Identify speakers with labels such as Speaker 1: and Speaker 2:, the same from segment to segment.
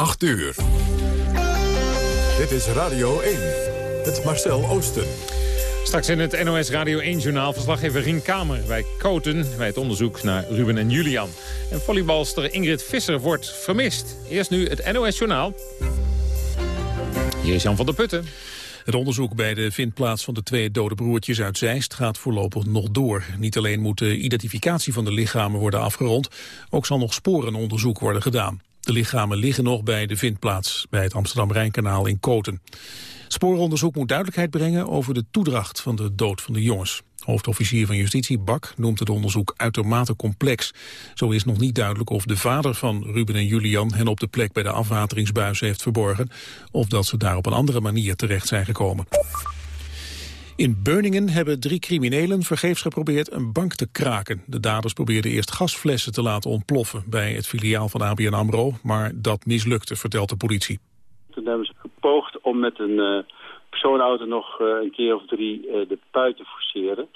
Speaker 1: 8 uur. Dit is Radio 1. Het Marcel Oosten.
Speaker 2: Straks in het NOS Radio 1-journaal verslaggever Rien Kamer bij Koten... bij het onderzoek naar Ruben en Julian. En volleybalster Ingrid Visser wordt vermist. Eerst nu het NOS-journaal. Hier is Jan van der Putten.
Speaker 3: Het onderzoek bij de vindplaats van de twee dode broertjes uit Zeist gaat voorlopig nog door. Niet alleen moet de identificatie van de lichamen worden afgerond, ook zal nog sporenonderzoek worden gedaan. De lichamen liggen nog bij de vindplaats bij het Amsterdam-Rijnkanaal in Koten. Spooronderzoek moet duidelijkheid brengen over de toedracht van de dood van de jongens. Hoofdofficier van Justitie Bak noemt het onderzoek uitermate complex. Zo is nog niet duidelijk of de vader van Ruben en Julian hen op de plek bij de afwateringsbuis heeft verborgen, of dat ze daar op een andere manier terecht zijn gekomen. In Beuningen hebben drie criminelen vergeefs geprobeerd een bank te kraken. De daders probeerden eerst gasflessen te laten ontploffen bij het filiaal van ABN AMRO, maar dat mislukte, vertelt de politie.
Speaker 4: Toen hebben ze gepoogd om met een uh, persoonauto nog uh, een keer of drie uh, de pui te forceren.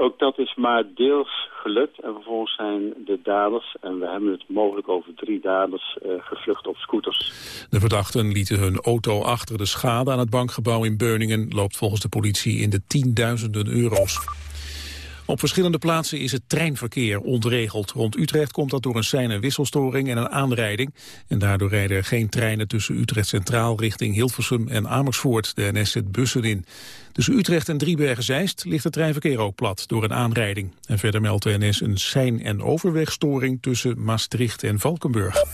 Speaker 4: Ook dat is maar deels gelukt en vervolgens zijn de daders, en we hebben het mogelijk over drie daders, uh, gevlucht op scooters.
Speaker 3: De verdachten lieten hun auto achter. De schade aan het bankgebouw in Beuningen loopt volgens de politie in de tienduizenden euro's. Op verschillende plaatsen is het treinverkeer ontregeld. Rond Utrecht komt dat door een sein- en wisselstoring en een aanrijding. En daardoor rijden er geen treinen tussen Utrecht Centraal richting Hilversum en Amersfoort. De NS zet bussen in. Tussen Utrecht en Driebergen-Zeist ligt het treinverkeer ook plat door een aanrijding. En verder meldt de NS een sein- en overwegstoring tussen Maastricht en Valkenburg.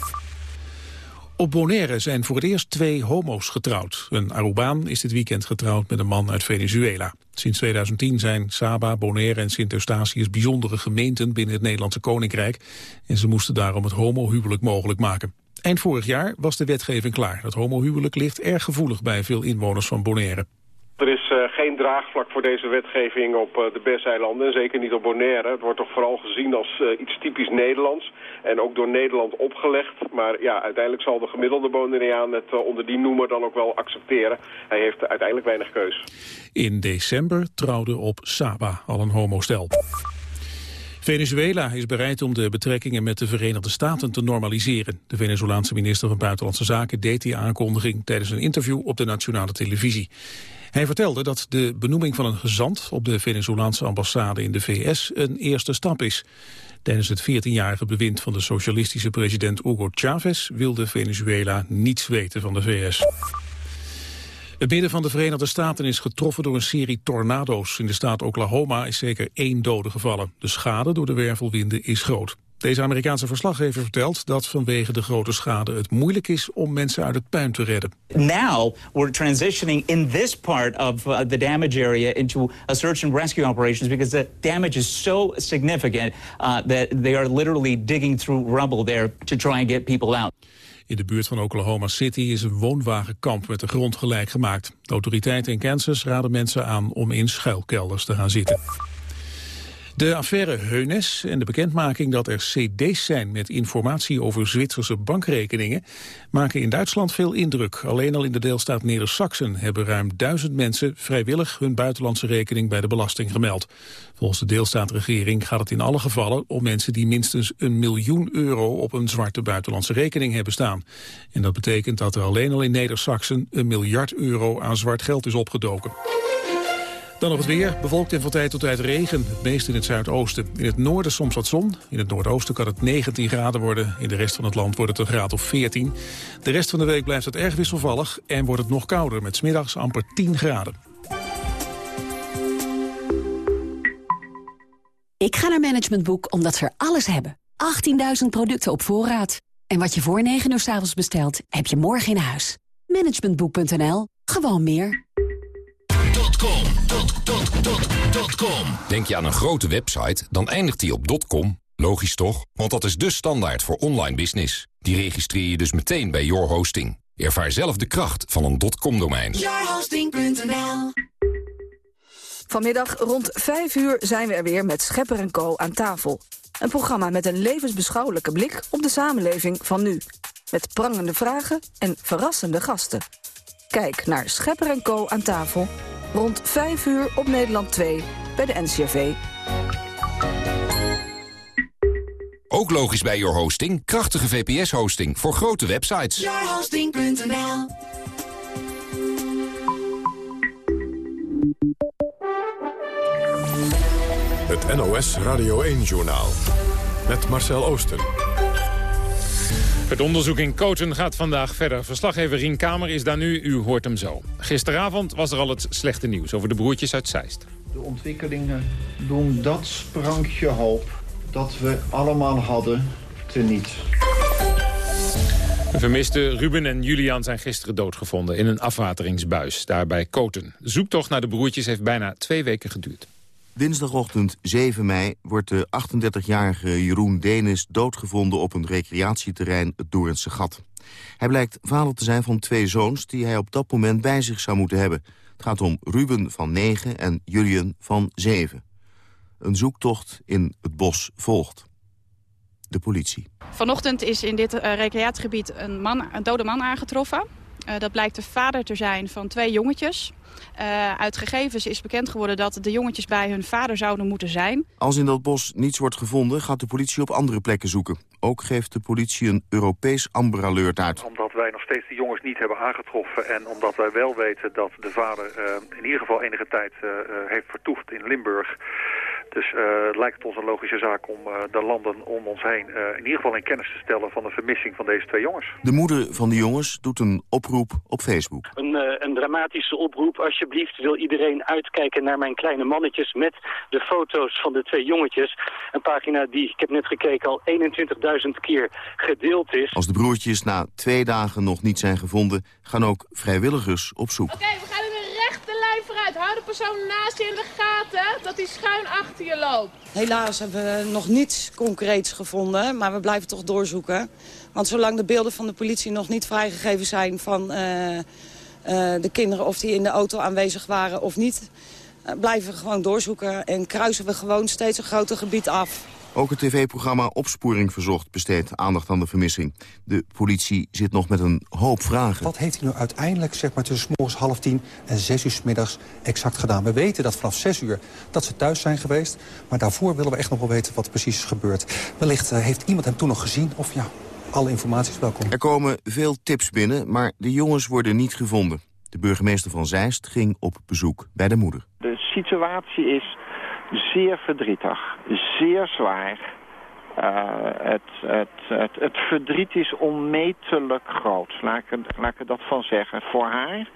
Speaker 3: Op Bonaire zijn voor het eerst twee homo's getrouwd. Een Arubaan is dit weekend getrouwd met een man uit Venezuela. Sinds 2010 zijn Saba, Bonaire en Sint-Eustatius bijzondere gemeenten binnen het Nederlandse Koninkrijk. En ze moesten daarom het homohuwelijk mogelijk maken. Eind vorig jaar was de wetgeving klaar. Het homohuwelijk ligt erg gevoelig bij veel inwoners van Bonaire.
Speaker 5: Er is uh, geen draagvlak voor deze wetgeving op uh, de Besseilanden, zeker niet op Bonaire. Het wordt toch vooral gezien als uh, iets typisch Nederlands en ook door Nederland opgelegd. Maar ja, uiteindelijk zal de gemiddelde Bonaireaan het onder die noemer dan ook wel accepteren. Hij heeft uiteindelijk weinig keus.
Speaker 3: In december trouwde op Saba al een homostel. Venezuela is bereid om de betrekkingen met de Verenigde Staten te normaliseren. De Venezolaanse minister van Buitenlandse Zaken deed die aankondiging tijdens een interview op de nationale televisie. Hij vertelde dat de benoeming van een gezant op de Venezolaanse ambassade in de VS een eerste stap is. Tijdens het 14-jarige bewind van de socialistische president Hugo Chavez wilde Venezuela niets weten van de VS. Het midden van de Verenigde Staten is getroffen door een serie tornado's. In de staat Oklahoma is zeker één dode gevallen. De schade door de wervelwinden is groot. Deze Amerikaanse verslaggever vertelt dat vanwege de grote schade het moeilijk is om mensen uit het puin te redden.
Speaker 6: Now we're transitioning in this part of uh, the damage area into a search and rescue operations because the damage is so significant uh, that they are literally digging through rubble there to try and get people out.
Speaker 3: In de buurt van Oklahoma City is een woonwagenkamp met de grond gelijk gemaakt. De autoriteiten in Kansas raden mensen aan om in schuilkelders te gaan zitten. De affaire Heunes en de bekendmaking dat er cd's zijn met informatie over Zwitserse bankrekeningen maken in Duitsland veel indruk. Alleen al in de deelstaat Neder-Saxen hebben ruim duizend mensen vrijwillig hun buitenlandse rekening bij de belasting gemeld. Volgens de deelstaatregering gaat het in alle gevallen om mensen die minstens een miljoen euro op een zwarte buitenlandse rekening hebben staan. En dat betekent dat er alleen al in Neder-Saxen een miljard euro aan zwart geld is opgedoken. Dan nog het weer, bewolkt en van tijd tot tijd regen, het meest in het zuidoosten. In het noorden soms wat zon, in het noordoosten kan het 19 graden worden. In de rest van het land wordt het een graad of 14. De rest van de week blijft het erg wisselvallig en wordt het nog kouder... met smiddags amper 10 graden.
Speaker 7: Ik ga naar Management Boek omdat ze er alles hebben. 18.000 producten op voorraad. En wat je voor 9 uur s avonds bestelt, heb je morgen in huis. Managementboek.nl. Gewoon meer.
Speaker 8: Denk je aan een grote website, dan eindigt die op .com. Logisch toch? Want dat is de standaard voor online business. Die registreer je dus meteen bij Your Hosting. Ervaar zelf de kracht van een .com-domein.
Speaker 9: Yourhosting.nl Vanmiddag rond 5 uur zijn we er weer met Schepper en Co. aan tafel. Een programma met een levensbeschouwelijke blik op de samenleving van nu. Met prangende vragen en verrassende gasten. Kijk naar Schepper en Co. aan tafel rond 5 uur op Nederland 2 bij de NCRV.
Speaker 8: Ook logisch bij Your Hosting, krachtige VPS-hosting voor grote websites.
Speaker 10: Yourhosting.nl
Speaker 1: Het NOS Radio 1-journaal. Met Marcel Oosten.
Speaker 2: Het onderzoek in Koten gaat vandaag verder. Verslaggever Rien Kamer is daar nu, u hoort hem zo. Gisteravond was er al het slechte nieuws over de broertjes uit Zeist.
Speaker 11: De ontwikkelingen doen dat sprankje hoop dat we allemaal hadden teniet.
Speaker 2: De vermiste Ruben en Julian zijn gisteren doodgevonden in een afwateringsbuis, daar bij Koten. Zoektocht naar de broertjes heeft bijna twee weken geduurd.
Speaker 12: Dinsdagochtend 7 mei wordt de 38-jarige Jeroen Denis doodgevonden op een recreatieterrein het Doornse Gat. Hij blijkt vader te zijn van twee zoons die hij op dat moment bij zich zou moeten hebben. Het gaat om Ruben van 9 en Julian van 7. Een zoektocht in het bos volgt. De politie.
Speaker 13: Vanochtend is in dit uh, recreatiegebied een, man, een dode man aangetroffen. Uh, dat blijkt de vader te zijn van twee jongetjes. Uh, uit gegevens is bekend geworden dat de jongetjes bij hun vader zouden moeten zijn.
Speaker 12: Als in dat bos niets wordt gevonden, gaat de politie op andere plekken zoeken. Ook geeft de politie een Europees Amber Alert uit.
Speaker 14: Omdat wij nog steeds de jongens niet hebben aangetroffen... en omdat wij wel weten dat de vader uh, in ieder geval enige tijd uh, heeft vertoefd in Limburg... Dus uh, het lijkt ons een logische zaak om uh, de landen om ons heen uh, in ieder geval in kennis te stellen van de vermissing van deze twee jongens.
Speaker 12: De moeder van de jongens doet een oproep op Facebook.
Speaker 15: Een, een dramatische oproep. Alsjeblieft wil iedereen uitkijken naar mijn kleine mannetjes met de foto's van de twee jongetjes. Een pagina die, ik heb net gekeken, al 21.000 keer gedeeld is.
Speaker 12: Als de broertjes na twee dagen nog niet zijn gevonden, gaan ook vrijwilligers op zoek.
Speaker 16: Oké, okay, we gaan lijn vooruit. Hou de persoon naast je in de gaten, dat hij schuin achter je loopt.
Speaker 17: Helaas hebben we nog niets concreets gevonden, maar we blijven toch doorzoeken. Want zolang de beelden van de politie nog niet vrijgegeven zijn van uh, uh, de kinderen... of die in de auto aanwezig waren of niet, uh, blijven we gewoon doorzoeken... en kruisen we gewoon steeds een groter gebied af.
Speaker 12: Ook het tv-programma Opsporing Verzocht besteedt aandacht aan de vermissing. De politie zit nog met een hoop vragen.
Speaker 18: Wat heeft hij nu uiteindelijk zeg maar, tussen morgens half tien en zes uur s middags exact gedaan? We weten dat vanaf zes uur dat ze thuis zijn geweest. Maar daarvoor willen we echt nog wel weten wat precies is gebeurd. Wellicht uh, heeft iemand hem toen nog gezien of ja, alle informatie is welkom.
Speaker 12: Er komen veel tips binnen, maar de jongens worden niet gevonden. De burgemeester van Zeist ging op bezoek bij de moeder.
Speaker 19: De situatie is zeer verdrietig, zeer zwaar. Het, het, het, het verdriet is onmetelijk groot, laat ik, laat ik dat van zeggen. Voor haar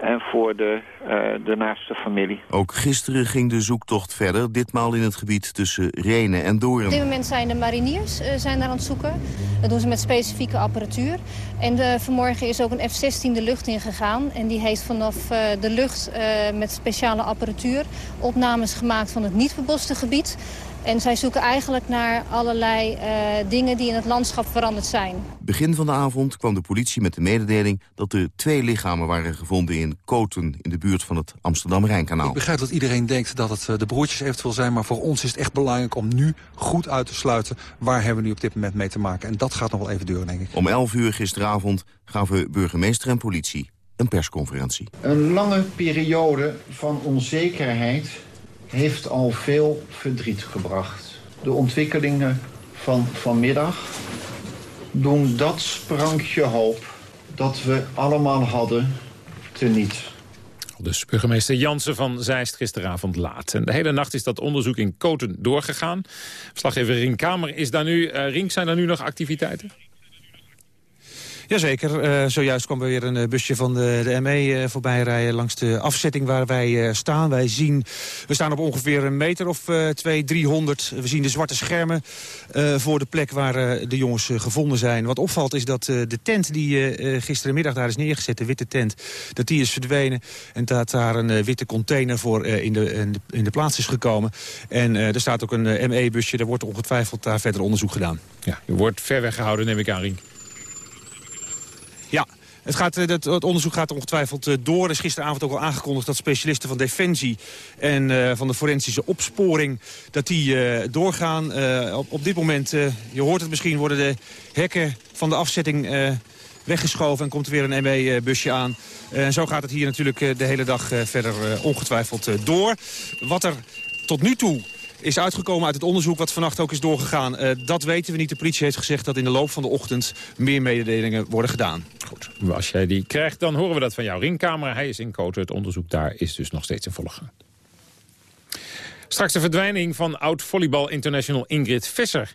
Speaker 19: en voor de, uh, de naaste familie.
Speaker 12: Ook gisteren ging de zoektocht verder, ditmaal in het gebied tussen Renen en Doorn.
Speaker 20: Op dit moment zijn de mariniers uh, zijn daar aan het zoeken. Dat doen ze met specifieke apparatuur. En de, vanmorgen is ook een F-16 de lucht ingegaan. En die heeft vanaf uh, de lucht met speciale apparatuur opnames gemaakt van het niet beboste gebied. En zij zoeken eigenlijk naar allerlei uh, dingen die in het landschap veranderd zijn.
Speaker 12: Begin van de avond kwam de politie met de mededeling... dat er twee lichamen waren gevonden in Koten... in de buurt van het Amsterdam-Rijnkanaal.
Speaker 18: Ik begrijp dat iedereen denkt dat het de broertjes eventueel zijn... maar voor ons is het echt belangrijk om nu goed uit te sluiten... waar hebben we nu op dit moment mee te maken. En dat gaat nog wel even duren, denk ik.
Speaker 12: Om 11 uur gisteravond gaven burgemeester en politie een persconferentie.
Speaker 11: Een lange periode van onzekerheid heeft al veel verdriet gebracht. De ontwikkelingen van vanmiddag doen dat sprankje hoop dat we allemaal hadden teniet.
Speaker 2: Dus burgemeester Jansen van Zeist gisteravond laat. En de hele nacht is dat onderzoek in Koten doorgegaan. Verslaggever Rink Kamer is daar nu. Uh, Rink, zijn er nu nog activiteiten?
Speaker 21: Jazeker, uh, zojuist kwam er weer een busje van de, de ME uh, voorbij rijden langs de afzetting waar wij staan. Wij zien, we staan op ongeveer een meter of twee, driehonderd. We zien de zwarte schermen voor de plek waar de jongens gevonden zijn. Wat opvalt is dat de tent die gisterenmiddag daar is neergezet, de witte tent, dat die is verdwenen. En dat daar een witte container voor in, de, in, de, in de plaats is gekomen. En er staat ook een ME-busje, daar wordt ongetwijfeld daar verder onderzoek gedaan.
Speaker 2: Ja, je wordt ver weggehouden, neem ik aan, Rien.
Speaker 21: Het, gaat, het, het, onderzoek gaat ongetwijfeld door. Er is gisteravond ook al aangekondigd dat specialisten van Defensie... en uh, van de forensische opsporing, dat die doorgaan. Op, op dit moment, je hoort het misschien, worden de hekken van de afzetting weggeschoven... en komt er weer een ME-busje aan. En zo gaat het hier natuurlijk de hele dag verder ongetwijfeld door. Wat er tot nu toe is uitgekomen uit het onderzoek wat vannacht ook is doorgegaan. Uh, dat weten we niet. De politie heeft gezegd dat in de loop van de ochtend meer mededelingen worden gedaan.
Speaker 2: Goed, als jij die krijgt, dan horen we dat van jouw ringkamer. Hij is in Koten. Het onderzoek daar is dus nog steeds in volle gang. Straks de verdwijning van oud-volleybal international Ingrid Visser.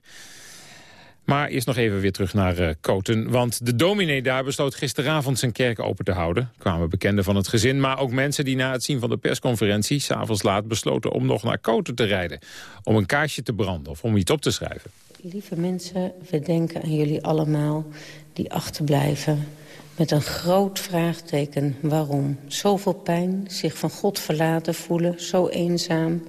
Speaker 2: Maar eerst nog even weer terug naar Koten. Want de dominee daar besloot gisteravond zijn kerk open te houden. Kwamen bekenden van het gezin, maar ook mensen die na het zien van de persconferentie... s'avonds laat besloten om nog naar Koten te rijden. Om een kaarsje te branden of om iets op te schrijven.
Speaker 22: Lieve mensen, we denken aan jullie allemaal die achterblijven... met een groot vraagteken waarom. Zoveel pijn, zich van God verlaten voelen, zo eenzaam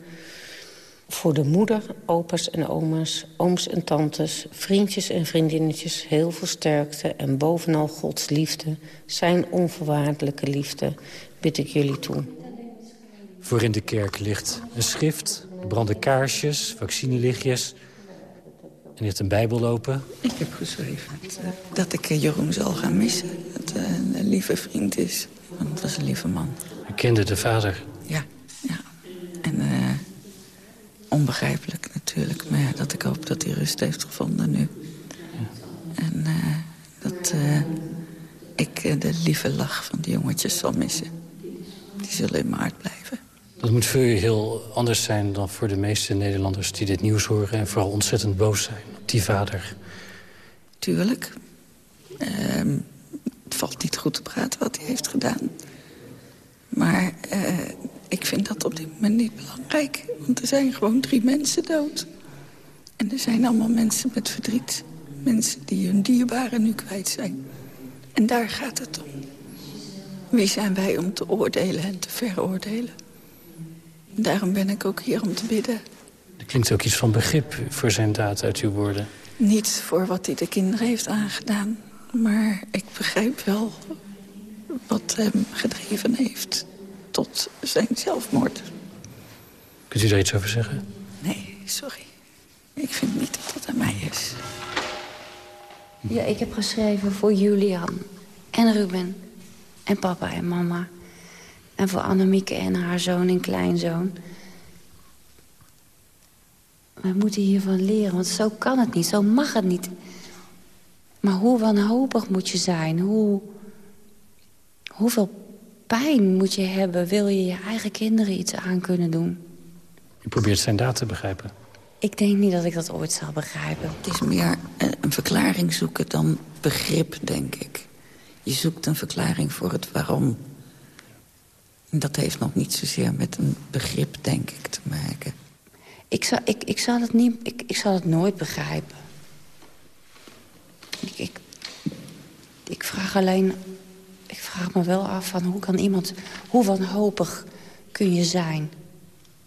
Speaker 22: voor de moeder, opa's en oma's, ooms en tantes... vriendjes en vriendinnetjes heel veel sterkte... en bovenal Gods liefde, zijn onvoorwaardelijke liefde... bid ik jullie toe.
Speaker 23: Voor in de kerk ligt een schrift, branden kaarsjes, vaccinelichtjes... en ligt een bijbel lopen.
Speaker 24: Ik heb geschreven dat ik Jeroen zal gaan missen. Dat hij een lieve vriend is, want het was een lieve man.
Speaker 23: U kende de vader?
Speaker 24: Ja, ja. En... Uh, onbegrijpelijk natuurlijk. Maar ja, dat ik hoop dat hij rust heeft gevonden nu. En uh, dat uh, ik uh, de lieve lach van die jongetjes zal missen. Die zullen in mijn hart blijven.
Speaker 23: Dat moet voor u heel anders zijn dan voor de meeste Nederlanders die dit nieuws horen... en vooral ontzettend boos zijn op die vader.
Speaker 24: Tuurlijk. Ehm, het valt niet goed te praten wat hij heeft gedaan. Maar ik vind dat op dit moment niet belangrijk. Want er zijn gewoon drie mensen dood. En er zijn allemaal mensen met verdriet. Mensen die hun dierbaren nu kwijt zijn. En daar gaat het om. Wie zijn wij om te oordelen en te veroordelen? Daarom ben ik ook hier om te bidden.
Speaker 23: Er klinkt ook iets van begrip voor zijn daad uit uw woorden.
Speaker 24: Niet voor wat hij de kinderen heeft aangedaan. Maar ik begrijp wel wat hem gedreven heeft tot zijn zelfmoord.
Speaker 23: Kunt u daar iets over zeggen?
Speaker 24: Nee, sorry. Ik vind niet dat dat aan mij is.
Speaker 22: Ja, ik heb geschreven voor Julian en Ruben en papa en mama. En voor Annemieke en haar zoon en kleinzoon. We moeten hiervan leren, want zo kan het niet, zo mag het niet. Maar hoe wanhopig moet je zijn? Hoe, hoeveel pijn moet je hebben... wil je je eigen kinderen iets aan kunnen doen?
Speaker 23: Je probeert zijn daad te begrijpen.
Speaker 22: Ik denk niet dat ik dat ooit zal begrijpen.
Speaker 24: Het is meer een verklaring zoeken dan begrip, denk ik. Je zoekt een verklaring voor het waarom. Dat heeft nog niet zozeer met een begrip, denk ik, te maken.
Speaker 22: Ik zal, ik, ik zal, het, niet, ik, ik zal het nooit begrijpen. Ik, ik, ik vraag alleen ik vraag me wel af van hoe kan iemand... hoe wanhopig kun je zijn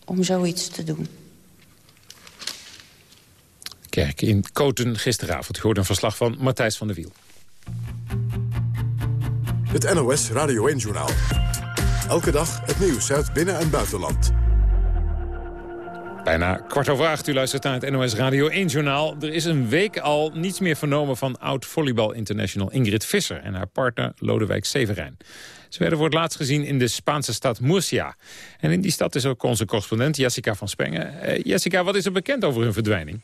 Speaker 22: om zoiets te doen?
Speaker 2: Kerk in Koten gisteravond. hoorde een verslag van Matthijs van der Wiel.
Speaker 1: Het NOS Radio 1-journaal. Elke dag het nieuws uit binnen- en buitenland.
Speaker 2: Bijna kwart over acht, u luistert naar het NOS Radio 1-journaal. Er is een week al niets meer vernomen van oud-volleybal international Ingrid Visser... en haar partner Lodewijk Severijn. Ze werden voor het laatst gezien in de Spaanse stad Murcia. En in die stad is ook onze correspondent Jessica van Spengen. Uh, Jessica, wat is er bekend over hun verdwijning?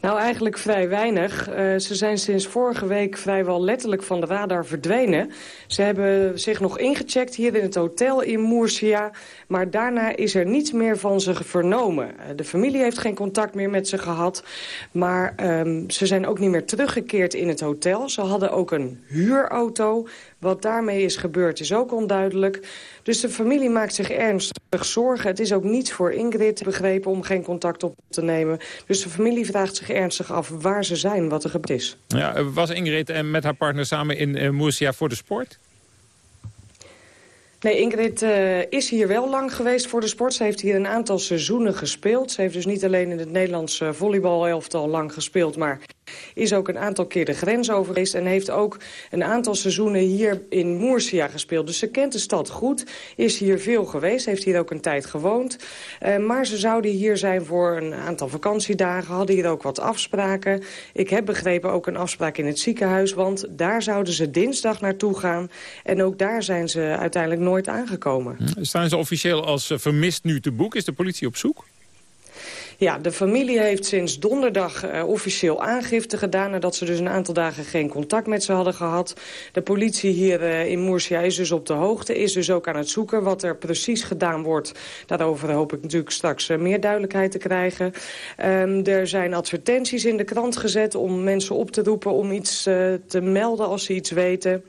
Speaker 25: Nou, eigenlijk vrij weinig. Uh, ze zijn sinds vorige week vrijwel letterlijk van de radar verdwenen. Ze hebben zich nog ingecheckt hier in het hotel in Murcia... maar daarna is er niets meer van ze vernomen. Uh, de familie heeft geen contact meer met ze gehad... maar um, ze zijn ook niet meer teruggekeerd in het hotel. Ze hadden ook een huurauto. Wat daarmee is gebeurd is ook onduidelijk. Dus de familie maakt zich ernstig zorgen. Het is ook niets voor Ingrid begrepen om geen contact op te nemen. Dus de familie vraagt zich ernstig af waar ze zijn, wat er gebeurd is.
Speaker 2: Ja, was Ingrid en met haar partner samen in uh, Murcia voor de sport?
Speaker 25: Nee, Ingrid uh, is hier wel lang geweest voor de sport. Ze heeft hier een aantal seizoenen gespeeld. Ze heeft dus niet alleen in het Nederlandse volleybalelftal lang gespeeld... maar is ook een aantal keer de grens over geweest... en heeft ook een aantal seizoenen hier in Murcia gespeeld. Dus ze kent de stad goed, is hier veel geweest, heeft hier ook een tijd gewoond. Uh, maar ze zouden hier zijn voor een aantal vakantiedagen, hadden hier ook wat afspraken. Ik heb begrepen ook een afspraak in het ziekenhuis... want daar zouden ze dinsdag naartoe gaan. En ook daar zijn ze uiteindelijk nooit aangekomen.
Speaker 2: Hm, staan ze officieel als uh, vermist nu te boek? Is de politie op zoek?
Speaker 25: Ja, de familie heeft sinds donderdag uh, officieel aangifte gedaan... nadat ze dus een aantal dagen geen contact met ze hadden gehad. De politie hier uh, in Murcia is dus op de hoogte, is dus ook aan het zoeken... wat er precies gedaan wordt. Daarover hoop ik natuurlijk straks uh, meer duidelijkheid te krijgen. Um, er zijn advertenties in de krant gezet om mensen op te roepen... om iets te melden als ze iets weten.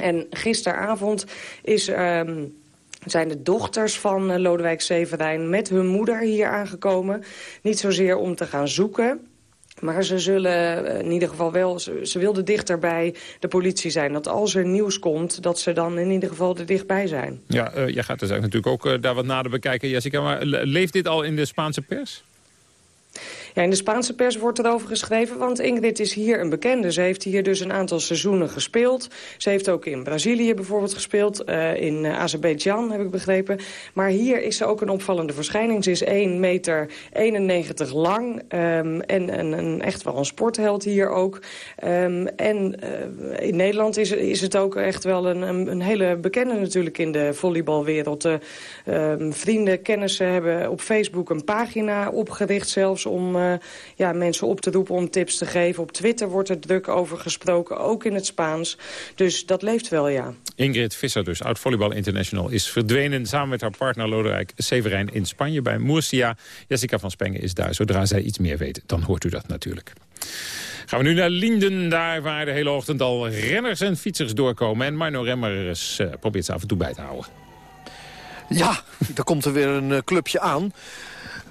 Speaker 25: En gisteravond is... Um, zijn de dochters van uh, Lodewijk Severijn met hun moeder hier aangekomen. Niet zozeer om te gaan zoeken... Maar ze zullen in ieder geval wel, ze, ze wilden dichter bij de politie zijn. Dat als er nieuws komt, dat ze dan in ieder geval er dichtbij zijn.
Speaker 2: Ja, uh, jij gaat dus natuurlijk ook daar wat nader bekijken, Jessica. Maar leeft dit al in de Spaanse pers?
Speaker 25: Ja, in de Spaanse pers wordt erover geschreven, want Ingrid is hier een bekende. Ze heeft hier dus een aantal seizoenen gespeeld. Ze heeft ook in Brazilië bijvoorbeeld gespeeld, uh, in Azerbeidzjan heb ik begrepen. Maar hier is ze ook een opvallende verschijning. Ze is 1 meter 91 lang um, en een, een, echt wel een sportheld hier ook. Um, en uh, in Nederland is, is het ook echt wel een, een, hele bekende natuurlijk in de volleybalwereld. Um, vrienden, kennissen hebben op Facebook een pagina opgericht zelfs om uh, ja, mensen op te roepen om tips te geven. Op Twitter wordt er druk over gesproken, ook in het Spaans. Dus dat leeft wel, ja.
Speaker 2: Ingrid Visser dus, oud-volleybal international, is verdwenen... samen met haar partner Lodewijk Severijn in Spanje bij Murcia. Jessica van Spengen is daar. Zodra zij iets meer weet, dan hoort u dat natuurlijk. Gaan we nu naar Linden, daar waar de hele ochtend al renners en fietsers doorkomen. En Marno Remmers uh, probeert ze af en toe bij te houden.
Speaker 26: Ja, daar komt er weer een uh, clubje aan.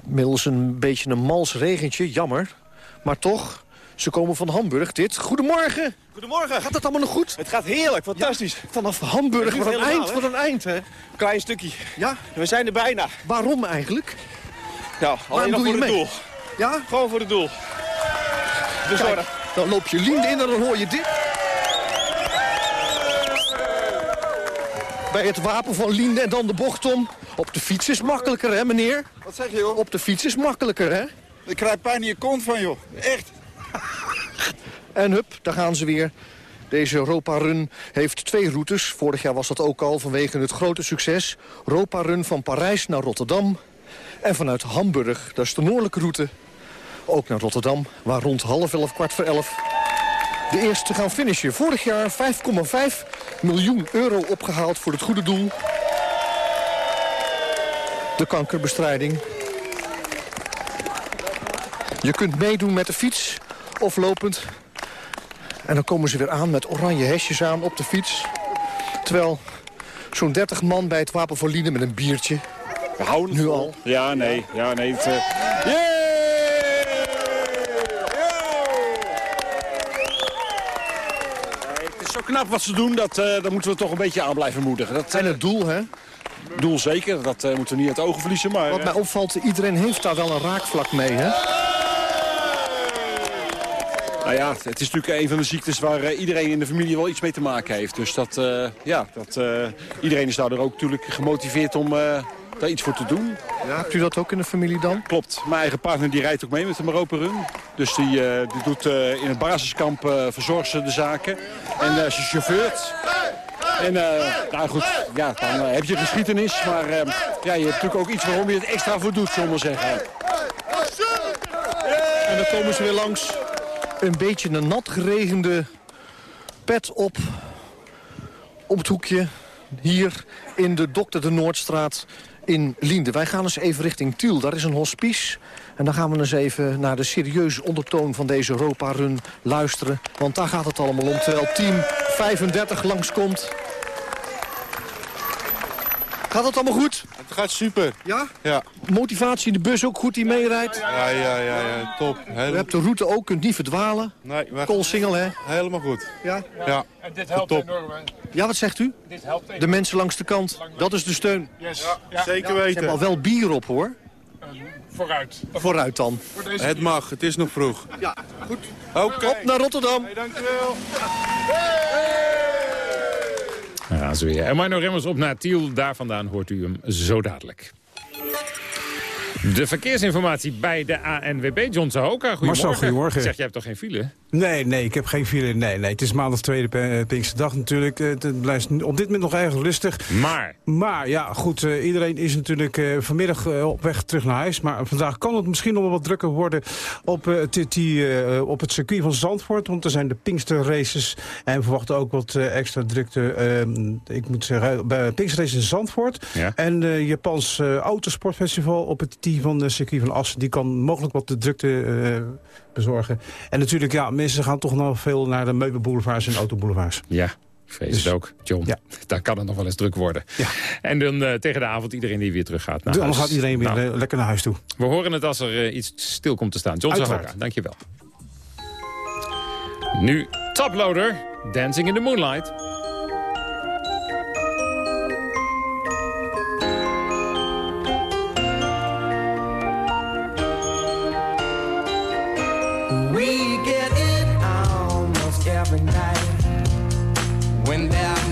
Speaker 26: Middels een beetje een mals regentje, jammer. Maar toch, ze komen van Hamburg, dit. Goedemorgen.
Speaker 27: Goedemorgen.
Speaker 26: Gaat het allemaal nog goed?
Speaker 27: Het gaat heerlijk, fantastisch.
Speaker 26: Ja, vanaf Hamburg, wat een helemaal, eind, wat een eind, hè?
Speaker 27: Klein stukje.
Speaker 26: Ja?
Speaker 27: We zijn er bijna.
Speaker 26: Waarom eigenlijk?
Speaker 27: Nou, alleen nog voor het doel.
Speaker 26: Ja?
Speaker 27: Gewoon voor het doel.
Speaker 26: Dus Kijk, dan loop je Linde in en dan hoor je dit. Bij het wapen van Linde en dan de bocht om. Op de fiets is makkelijker, hè, meneer?
Speaker 27: Wat zeg je, joh?
Speaker 26: Op de fiets is makkelijker, hè?
Speaker 27: Ik krijg pijn in je kont van, joh. Echt.
Speaker 26: En hup, daar gaan ze weer. Deze Europa Run heeft twee routes. Vorig jaar was dat ook al vanwege het grote succes. Europa Run van Parijs naar Rotterdam. En vanuit Hamburg, dat is de noordelijke route, ook naar Rotterdam. Waar rond half elf, kwart voor elf de eerste gaan finishen. Vorig jaar 5,5 miljoen euro opgehaald voor het goede doel. De kankerbestrijding. Je kunt meedoen met de fiets of lopend. En dan komen ze weer aan met oranje hesjes aan op de fiets. Terwijl zo'n 30 man bij het Wapen voor Lieden met een biertje.
Speaker 27: We houden
Speaker 26: nu al.
Speaker 27: Ja, nee. Ja, nee het, uh... yeah! Knap wat ze doen, dat, uh, dat moeten we toch een beetje aan blijven moedigen. Dat,
Speaker 26: en het doel, hè?
Speaker 27: Doel zeker, dat uh, moeten we niet uit het ogen verliezen. Maar,
Speaker 26: wat mij opvalt, iedereen heeft daar wel een raakvlak mee, hè?
Speaker 27: Nou ja, het is natuurlijk een van de ziektes waar uh, iedereen in de familie wel iets mee te maken heeft. Dus dat, uh, ja, dat, uh, iedereen is daardoor ook natuurlijk gemotiveerd om daar iets voor te doen.
Speaker 26: Ja, hebt u dat ook in de familie dan?
Speaker 27: Klopt. Mijn eigen partner die rijdt ook mee met de Maropa Run. Dus die, die doet in het basiskamp verzorgt ze de zaken. En ze chauffeurt. En nou goed, ja, dan heb je geschiedenis. Maar ja, je hebt natuurlijk ook iets waarom je het extra voor doet, zullen we zeggen.
Speaker 26: En dan komen ze weer langs een beetje een nat geregende pet op. Op het hoekje. Hier in de Dokter de Noordstraat in Liende. Wij gaan eens even richting Tiel. Daar is een hospice. En dan gaan we eens even naar de serieuze ondertoon van deze Europa-run luisteren. Want daar gaat het allemaal om. Terwijl team 35 langskomt. Gaat het allemaal goed?
Speaker 27: Het gaat super.
Speaker 26: Ja?
Speaker 27: Ja.
Speaker 26: Motivatie in de bus ook goed die meerijdt?
Speaker 27: Ja, ja, ja, ja, top.
Speaker 26: Heel... Je hebt de route ook, kunt niet verdwalen.
Speaker 27: Nee, we...
Speaker 26: Koolsingel, hè?
Speaker 27: Helemaal goed.
Speaker 26: Ja?
Speaker 27: Ja.
Speaker 11: En dit helpt
Speaker 27: top.
Speaker 11: enorm, hè?
Speaker 26: Ja, wat zegt u?
Speaker 11: Dit helpt enorm.
Speaker 26: De mensen langs de kant, dat is de steun.
Speaker 11: Yes.
Speaker 27: Ja,
Speaker 11: Ja.
Speaker 27: zeker
Speaker 26: Ze
Speaker 27: weten.
Speaker 26: hebben al wel bier op, hoor.
Speaker 11: Vooruit.
Speaker 26: Vooruit dan.
Speaker 11: Voor
Speaker 27: Het mag, het is nog vroeg.
Speaker 26: Ja, goed.
Speaker 27: Oké.
Speaker 26: Op naar Rotterdam.
Speaker 27: Hey, dankjewel.
Speaker 2: Daar gaan ze weer. En Marno Remmers op naar Tiel. Daar vandaan hoort u hem zo dadelijk.
Speaker 28: De verkeersinformatie bij de ANWB, John Sahoka. Goedemorgen.
Speaker 29: Marcel, goedemorgen.
Speaker 28: Zeg, jij hebt toch geen file?
Speaker 29: Nee, nee, ik heb geen file. Nee, nee. Het is maandag tweede P- Pinksterdag natuurlijk. Eh, Het blijft op dit moment nog erg rustig.
Speaker 28: Maar?
Speaker 29: Maar, ja, goed. eh, iedereen is natuurlijk eh, vanmiddag eh, op weg terug naar huis. Maar vandaag kan het misschien nog wel wat drukker worden op, eh, het- die, eh, op het circuit van Zandvoort. Want er zijn de Pinksterraces. En we verwachten ook wat eh, extra drukte, eh, ik moet zeggen, bij Pinksterraces in Zandvoort.
Speaker 28: Ja.
Speaker 29: En eh Japans eh, Autosportfestival op het team van de circuit van Assen. Die kan mogelijk wat de drukte eh, bezorgen. En natuurlijk, ja, mensen gaan toch nog veel naar de meubelboulevards en autoboulevards.
Speaker 28: Ja. Vrees
Speaker 29: Dus-
Speaker 28: het ook, John.
Speaker 29: Ja.
Speaker 28: Daar kan het nog wel eens druk worden.
Speaker 29: Ja.
Speaker 28: En dan eh, tegen de avond iedereen die weer terug gaat naar
Speaker 29: Dan
Speaker 28: huis.
Speaker 29: gaat iedereen weer
Speaker 28: Nou,
Speaker 29: eh, lekker naar huis toe.
Speaker 28: we horen het als er eh, iets stil komt te staan. John. Sahoka, dankjewel. Nu Toploader, Dancing in the Moonlight. down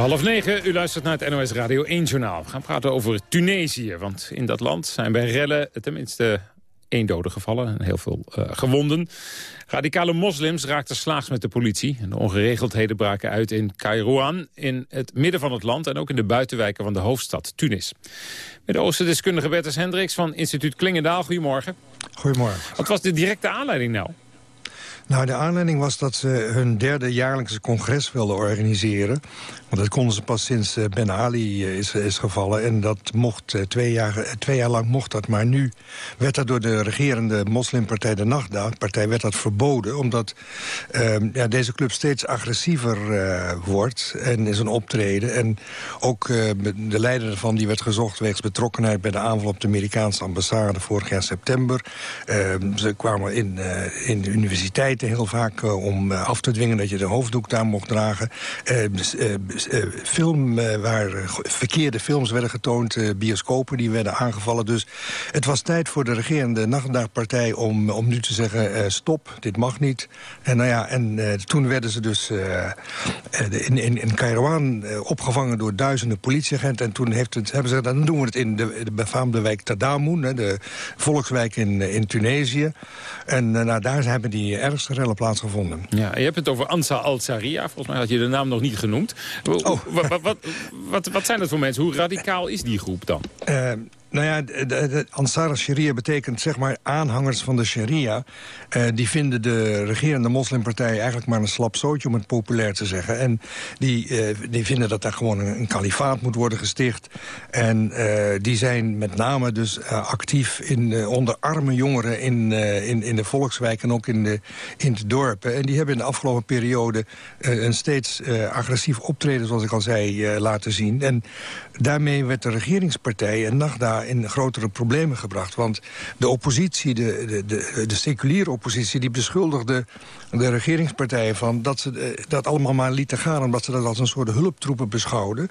Speaker 28: half negen, u luistert naar het NOS Radio 1 Journaal. We gaan praten over Tunesië, want in dat land zijn bij rellen tenminste één dode gevallen en heel veel eh, gewonden. Radicale moslims raakten slaags met de politie. En de ongeregeldheden braken uit in Kairouan, in het midden van het land... en ook in de buitenwijken van de hoofdstad Tunis. Midden-Oosten-deskundige Bertus Hendricks van instituut Klingendaal. Goedemorgen.
Speaker 30: Goedemorgen.
Speaker 28: Wat was de directe aanleiding nou?
Speaker 30: Nou, de aanleiding was dat ze hun derde jaarlijkse congres wilden organiseren. Want dat konden ze pas sinds eh, Ben Ali eh, is, is gevallen. En dat mocht eh, twee jaar, twee jaar lang mocht dat. Maar nu werd dat door de regerende moslimpartij de Nagda... partij werd dat verboden, omdat ehm, ja, deze club steeds agressiever wordt... en is een optreden. En ook de leider ervan die werd gezocht wegens betrokkenheid... bij de aanval op de Amerikaanse ambassade vorig jaar september. Ehm, ze kwamen in, in de heel vaak om af te dwingen... dat je de hoofddoek daar mocht dragen. Uh, film waar verkeerde films werden getoond, bioscopen die werden aangevallen. Dus het was tijd voor de regerende nachtdagpartij om, om nu te zeggen stop, dit mag niet. En, nou ja, en toen werden ze dus in, in, in Kairouan opgevangen door duizenden politieagenten. En toen heeft het, hebben ze dan doen we het in de, de befaamde wijk Tadamoun, de volkswijk in, in Tunesië. En nou, daar hebben die ergste rellen plaatsgevonden.
Speaker 2: Ja, je hebt het over Ansa al-Sharia. Volgens mij had je de naam nog niet genoemd. Oh. Wat, wat, wat, wat, zijn dat voor mensen? Hoe radicaal is die groep dan?
Speaker 30: Uh, nou ja, de, de Ansar al-Sharia betekent zeg maar aanhangers van de sharia. Uh, die vinden de regerende moslimpartij eigenlijk maar een slap zootje... om het populair te zeggen. En die, uh, die vinden dat daar gewoon een, kalifaat moet worden gesticht. En uh, die zijn met name dus actief in, onder arme jongeren in, in, in de volkswijk... en ook in de, in de dorpen. En die hebben in de afgelopen periode een steeds agressief optreden... zoals ik al zei, laten zien. En daarmee werd de regeringspartij en Nagda in grotere problemen gebracht. Want de oppositie, de, de, de, de seculiere oppositie... die beschuldigde de regeringspartijen van dat ze eh, dat allemaal maar lieten gaan... omdat ze dat als een soort hulptroepen beschouwden.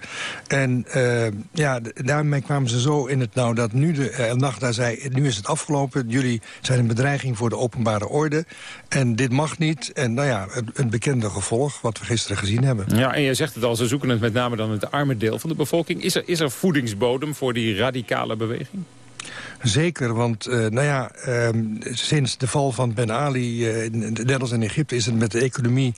Speaker 30: En uh, ja, daarmee kwamen ze zo in het nou dat nu de uh, Nagda zei... nu is het afgelopen, jullie zijn een bedreiging voor de openbare orde... en dit mag niet. En nou ja, een, een bekende gevolg wat we gisteren gezien hebben.
Speaker 2: Ja, en je zegt het al, ze zoeken het met name dan het arme deel van de bevolking. Is er, is er voedingsbodem voor die radicale beweging?
Speaker 30: Zeker, want uh, nou ja, uh, sinds de val van Ben Ali, uh, net als in Egypte... is het met de economie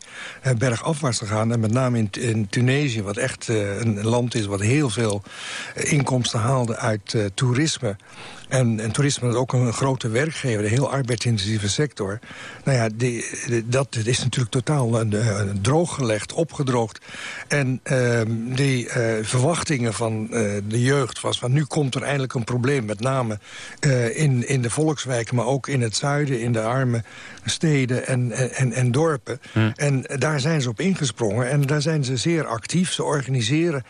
Speaker 30: uh, bergafwaarts gegaan. En met name in, in Tunesië, wat echt een land is... wat heel veel inkomsten haalde uit toerisme... En, en toerisme is ook een grote werkgever, een heel arbeidsintensieve sector. Nou ja, die, dat is natuurlijk totaal een, een drooggelegd, opgedroogd. En uh, die uh, verwachtingen van de jeugd was van nu komt er eindelijk een probleem. Met name in, in de volkswijken, maar ook in het zuiden, in de arme steden en, en, en dorpen. En daar zijn ze op ingesprongen en daar zijn ze zeer actief. Ze organiseren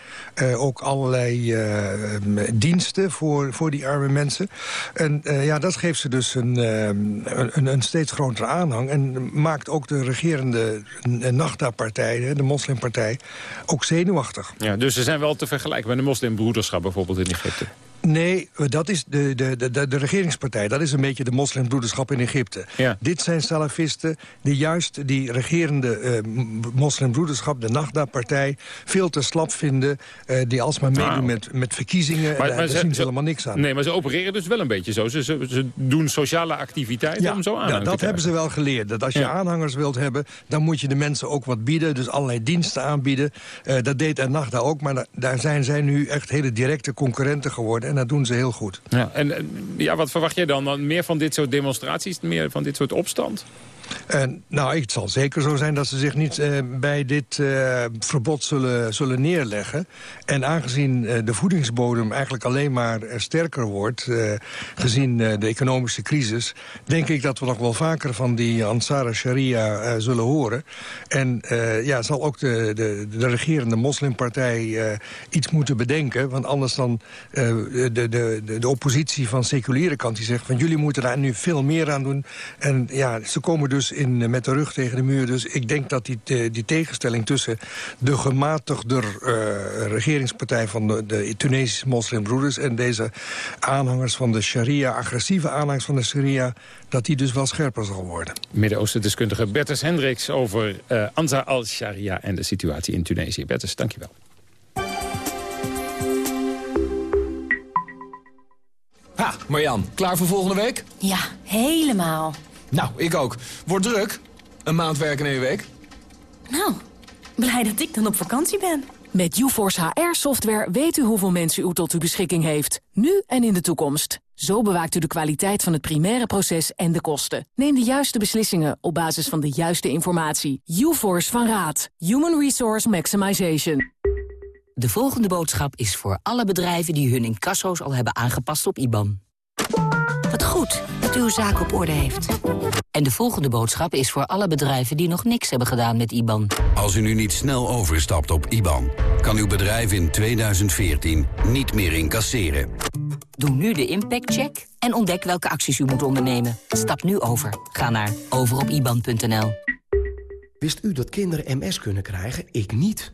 Speaker 30: ook allerlei diensten voor, voor die arme mensen. En uh, ja, dat geeft ze dus een, uh, een, een, steeds grotere aanhang... en maakt ook de regerende Nagda-partij, de moslimpartij, ook zenuwachtig.
Speaker 2: Ja, dus ze zijn wel te vergelijken met de moslimbroederschap bijvoorbeeld in Egypte.
Speaker 30: Nee, dat is de, de, de, de, regeringspartij. Dat is een beetje de moslimbroederschap in Egypte. Ja. Dit zijn salafisten die juist die regerende uh, moslimbroederschap... de Nagda-partij, veel te slap vinden. Uh, die alsmaar meedoen nou. met, met verkiezingen. Maar, daar, zien ze, helemaal niks aan.
Speaker 2: Nee, maar ze opereren dus wel een beetje zo. Ze, ze, ze doen sociale activiteiten
Speaker 30: ja,
Speaker 2: om zo aan
Speaker 30: ja, dat hebben ze wel geleerd. Dat als je aanhangers wilt hebben, dan moet je de mensen ook wat bieden. Dus allerlei diensten aanbieden. Uh, dat deed de Nagda ook, maar daar zijn zij nu echt hele directe concurrenten geworden en dat doen ze heel goed.
Speaker 2: Ja, en ja, wat verwacht jij dan? Meer van dit soort demonstraties? Meer van dit soort opstand?
Speaker 30: En, nou, het zal zeker zo zijn dat ze zich niet uh, bij dit uh, verbod zullen, zullen neerleggen. En aangezien uh, de voedingsbodem eigenlijk alleen maar sterker wordt... gezien de economische crisis... denk ik dat we nog wel vaker van die Ansara Sharia zullen horen. En ja, zal ook de, de, de regerende moslimpartij iets moeten bedenken. Want anders dan de, de, de, de oppositie van seculiere kant... die zegt van jullie moeten daar nu veel meer aan doen. En ja, ze komen dus in, met de rug tegen de muur. Dus ik denk dat die, die tegenstelling tussen de gematigder uh, regeringspartij... van de, de Tunesische moslimbroeders en deze aanhangers van de sharia... agressieve aanhangers van de sharia dat die dus wel scherper zal worden.
Speaker 2: Midden-Oosten-deskundige Bertus Hendricks over uh, Ansar al-Sharia en de situatie in Tunesië. Bertus, dankjewel.
Speaker 31: Ha, Marjan, klaar voor volgende week?
Speaker 32: Ja, helemaal.
Speaker 31: Nou, ik ook. Wordt druk. Een maand werken in één week.
Speaker 32: Nou, blij dat ik dan op vakantie ben.
Speaker 33: Met UForce HR-software weet u hoeveel mensen u tot uw beschikking heeft. Nu en in de toekomst. Zo bewaakt u de kwaliteit van het primaire proces en de kosten. Neem de juiste beslissingen op basis van de juiste informatie. UForce van Raad. Human Resource Maximization.
Speaker 34: De volgende boodschap is voor alle bedrijven die hun incasso's al hebben aangepast op IBAN. Wat goed dat u uw zaak op orde heeft. En de volgende boodschap is voor alle bedrijven die nog niks hebben gedaan met IBAN.
Speaker 35: Als u nu niet snel overstapt op IBAN, kan uw bedrijf in 2014 niet meer incasseren.
Speaker 34: Doe nu de impactcheck en ontdek welke acties u moet ondernemen. Stap nu over. Ga naar overopiban.nl.
Speaker 36: Wist u dat kinderen MS kunnen krijgen? Ik niet.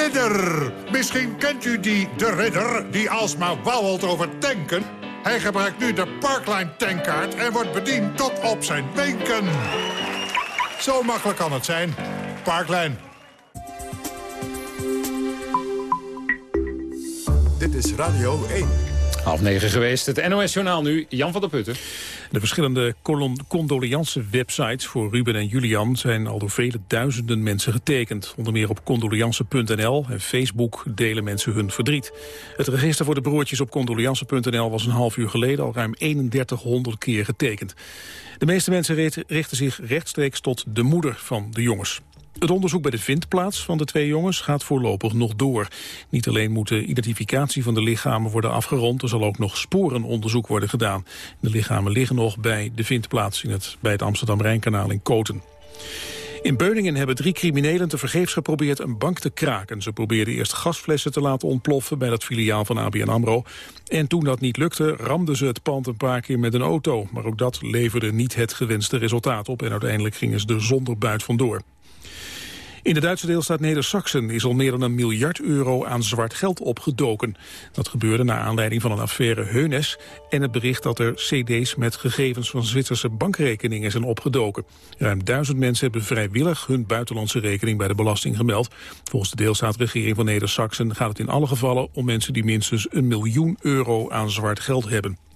Speaker 11: Ridder! Misschien kent u die de ridder die alsmaar wauwelt over tanken. Hij gebruikt nu de Parkline tankkaart en wordt bediend tot op zijn wenken. Zo makkelijk kan het zijn. Parkline.
Speaker 1: Dit is Radio 1.
Speaker 2: Half negen geweest. Het NOS-journaal nu. Jan van der Putten.
Speaker 3: De verschillende condoliance-websites voor Ruben en Julian zijn al door vele duizenden mensen getekend. Onder meer op condoliance.nl en Facebook delen mensen hun verdriet. Het register voor de broertjes op condoliance.nl was een half uur geleden al ruim 3100 keer getekend. De meeste mensen richten zich rechtstreeks tot de moeder van de jongens. Het onderzoek bij de vindplaats van de twee jongens gaat voorlopig nog door. Niet alleen moet de identificatie van de lichamen worden afgerond... er zal ook nog sporenonderzoek worden gedaan. De lichamen liggen nog bij de vindplaats in het, bij het Amsterdam-Rijnkanaal in Koten. In Beuningen hebben drie criminelen tevergeefs geprobeerd een bank te kraken. Ze probeerden eerst gasflessen te laten ontploffen bij dat filiaal van ABN AMRO. En toen dat niet lukte, ramden ze het pand een paar keer met een auto. Maar ook dat leverde niet het gewenste resultaat op en uiteindelijk gingen ze er zonder buit vandoor. In de Duitse deelstaat Neder-Saxen is al meer dan een miljard euro aan zwart geld opgedoken. Dat gebeurde naar aanleiding van een affaire Heunes en het bericht dat er cd's met gegevens van Zwitserse bankrekeningen zijn opgedoken. Ruim duizend mensen hebben vrijwillig hun buitenlandse rekening bij de belasting gemeld. Volgens de deelstaatregering van Neder-Saxen gaat het in alle gevallen om mensen die minstens een miljoen euro aan zwart geld hebben.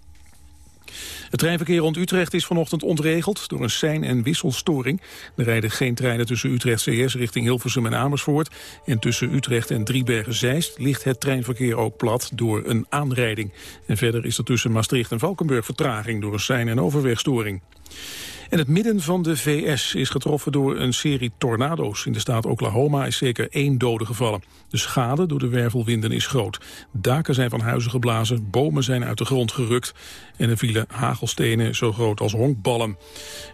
Speaker 3: Het treinverkeer rond Utrecht is vanochtend ontregeld door een sein- en wisselstoring. Er rijden geen treinen tussen Utrecht CS richting Hilversum en Amersfoort. En tussen Utrecht en Driebergen-Zeist ligt het treinverkeer ook plat door een aanrijding. En verder is er tussen Maastricht en Valkenburg vertraging door een sein- en overwegstoring. En het midden van de VS is getroffen door een serie tornado's. In de staat Oklahoma is zeker één dode gevallen. De schade door de wervelwinden is groot. Daken zijn van huizen geblazen, bomen zijn uit de grond gerukt... en er vielen hagelstenen zo groot als honkballen.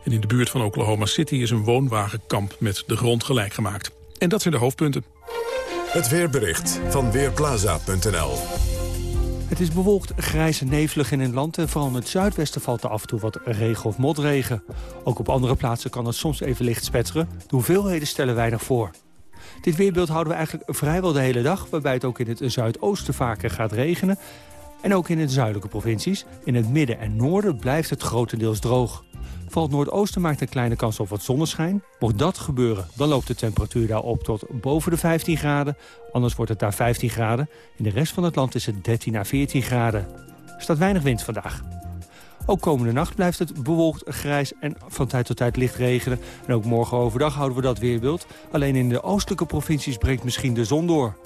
Speaker 3: En in de buurt van Oklahoma City is een woonwagenkamp met de grond gelijk gemaakt. En dat zijn de hoofdpunten.
Speaker 1: Het weerbericht van Weerplaza.nl
Speaker 37: het is bewolkt, grijs en nevelig in het land... en vooral in het zuidwesten valt er af en toe wat regen of motregen. Ook op andere plaatsen kan het soms even licht spetteren. De hoeveelheden stellen weinig voor. Dit weerbeeld houden we eigenlijk vrijwel de hele dag... waarbij het ook in het zuidoosten vaker gaat regenen. En ook in de zuidelijke provincies. In het midden en noorden blijft het grotendeels droog. Het noordoosten maakt een kleine kans op wat zonneschijn. Mocht dat gebeuren, dan loopt de temperatuur daar op tot boven de 15 graden. Anders wordt het daar 15 graden. In de rest van het land is het 13 à 14 graden. Er staat weinig wind vandaag. Ook komende nacht blijft het bewolkt, grijs en van tijd tot tijd licht regenen. En ook morgen overdag houden we dat weerbeeld. Alleen in de oostelijke provincies breekt misschien de zon door.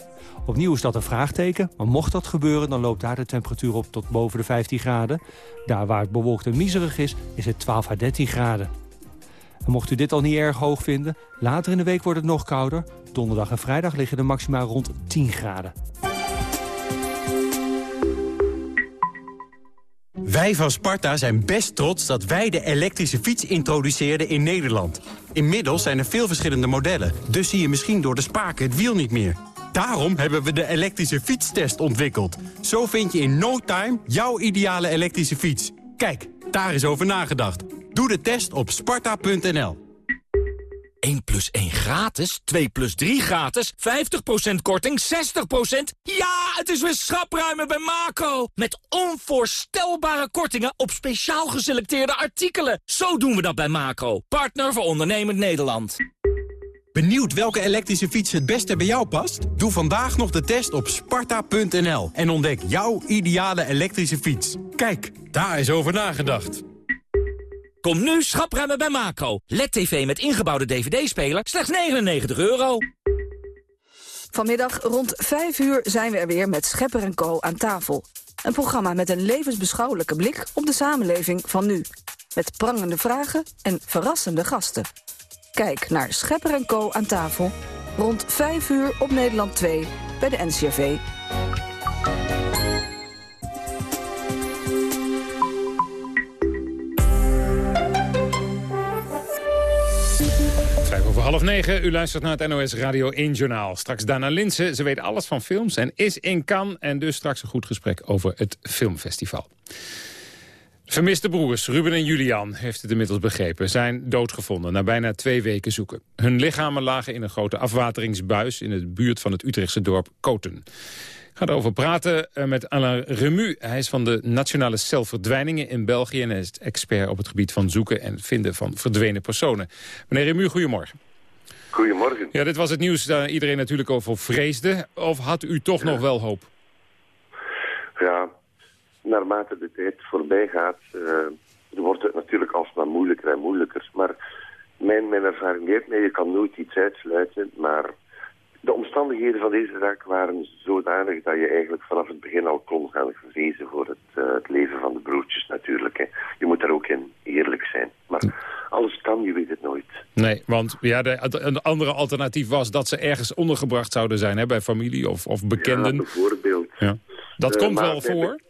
Speaker 37: Opnieuw is dat een vraagteken, maar mocht dat gebeuren... dan loopt daar de temperatuur op tot boven de 15 graden. Daar waar het bewolkt en miserig is, is het 12 à 13 graden. En mocht u dit al niet erg hoog vinden, later in de week wordt het nog kouder. Donderdag en vrijdag liggen de maxima rond 10 graden.
Speaker 27: Wij van Sparta zijn best trots dat wij de elektrische fiets introduceerden in Nederland. Inmiddels zijn er veel verschillende modellen, dus zie je misschien door de spaken het wiel niet meer. Daarom hebben we de elektrische fietstest ontwikkeld. Zo vind je in no time jouw ideale elektrische fiets. Kijk, daar is over nagedacht. Doe de test op sparta.nl.
Speaker 38: 1 plus 1 gratis, 2 plus 3 gratis, 50% korting, 60%. Ja, het is weer schapruimen bij Macro. Met onvoorstelbare kortingen op speciaal geselecteerde artikelen. Zo doen we dat bij Macro, partner voor ondernemend Nederland.
Speaker 39: Benieuwd welke elektrische fiets het beste bij jou past? Doe vandaag nog de test op sparta.nl en ontdek jouw ideale elektrische fiets. Kijk, daar is over nagedacht.
Speaker 38: Kom nu schapruimen bij Macro. LED-TV met ingebouwde dvd-speler, slechts 99 euro.
Speaker 40: Vanmiddag rond 5 uur zijn we er weer met Schepper en Co. aan tafel. Een programma met een levensbeschouwelijke blik op de samenleving van nu. Met prangende vragen en verrassende gasten. Kijk naar Schepper en Co. aan tafel. Rond 5 uur op Nederland 2 bij de NCRV.
Speaker 2: Half negen, u luistert naar het NOS Radio 1 Journaal. Straks Dana Linsen, ze weet alles van films en is in Cannes... en dus straks een goed gesprek over het filmfestival. Vermiste broers Ruben en Julian, heeft het inmiddels begrepen... zijn doodgevonden na bijna twee weken zoeken. Hun lichamen lagen in een grote afwateringsbuis... in de buurt van het Utrechtse dorp Koten. Ik ga erover praten eh, met Alain Remu. Hij is van de Nationale Cel Verdwijningen in België... en is expert op het gebied van zoeken en vinden van verdwenen personen. Meneer Remu, goedemorgen.
Speaker 41: Goedemorgen.
Speaker 2: Ja, dit was het nieuws daar iedereen natuurlijk over vreesde. Of had u toch nog wel hoop?
Speaker 41: Ja, naarmate de tijd voorbij gaat, eh, wordt het natuurlijk alsmaar moeilijker en moeilijker. Maar mijn, mijn ervaring leert mij, je kan nooit iets uitsluiten, maar de omstandigheden van deze zaak waren zodanig dat je eigenlijk vanaf het begin al kon gaan vrezen voor het, eh, het leven van de broertjes natuurlijk. Hè. Je moet daar ook in eerlijk zijn. Maar alles kan, je weet het nooit.
Speaker 2: Nee, want ja, de, een andere alternatief was dat ze ergens ondergebracht zouden zijn... Hè, bij familie of, of bekenden.
Speaker 41: Ja, bijvoorbeeld.
Speaker 2: Ja. Dat
Speaker 41: Eh,
Speaker 2: komt wel
Speaker 41: bij-
Speaker 2: voor.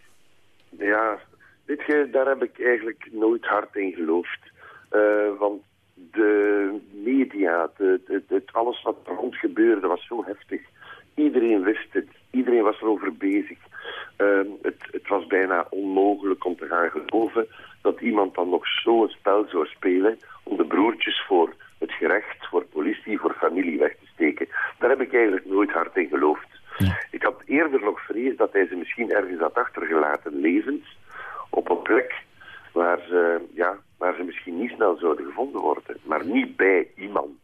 Speaker 41: Ja, weet je, daar heb ik eigenlijk nooit hard in geloofd. Eh, want de media, de, alles wat er rond gebeurde was zo heftig. Iedereen wist het, iedereen was erover bezig. Ehm, het, het was bijna onmogelijk om te gaan geloven dat iemand dan nog zo'n spel zou spelen om de broertjes voor het gerecht, voor politie, voor familie weg te steken. Daar heb ik eigenlijk nooit hard in geloofd. Ik had eerder nog vrees dat hij ze misschien ergens had achtergelaten levend, op een plek waar ze, ja, waar ze misschien niet snel zouden gevonden worden, maar niet bij iemand.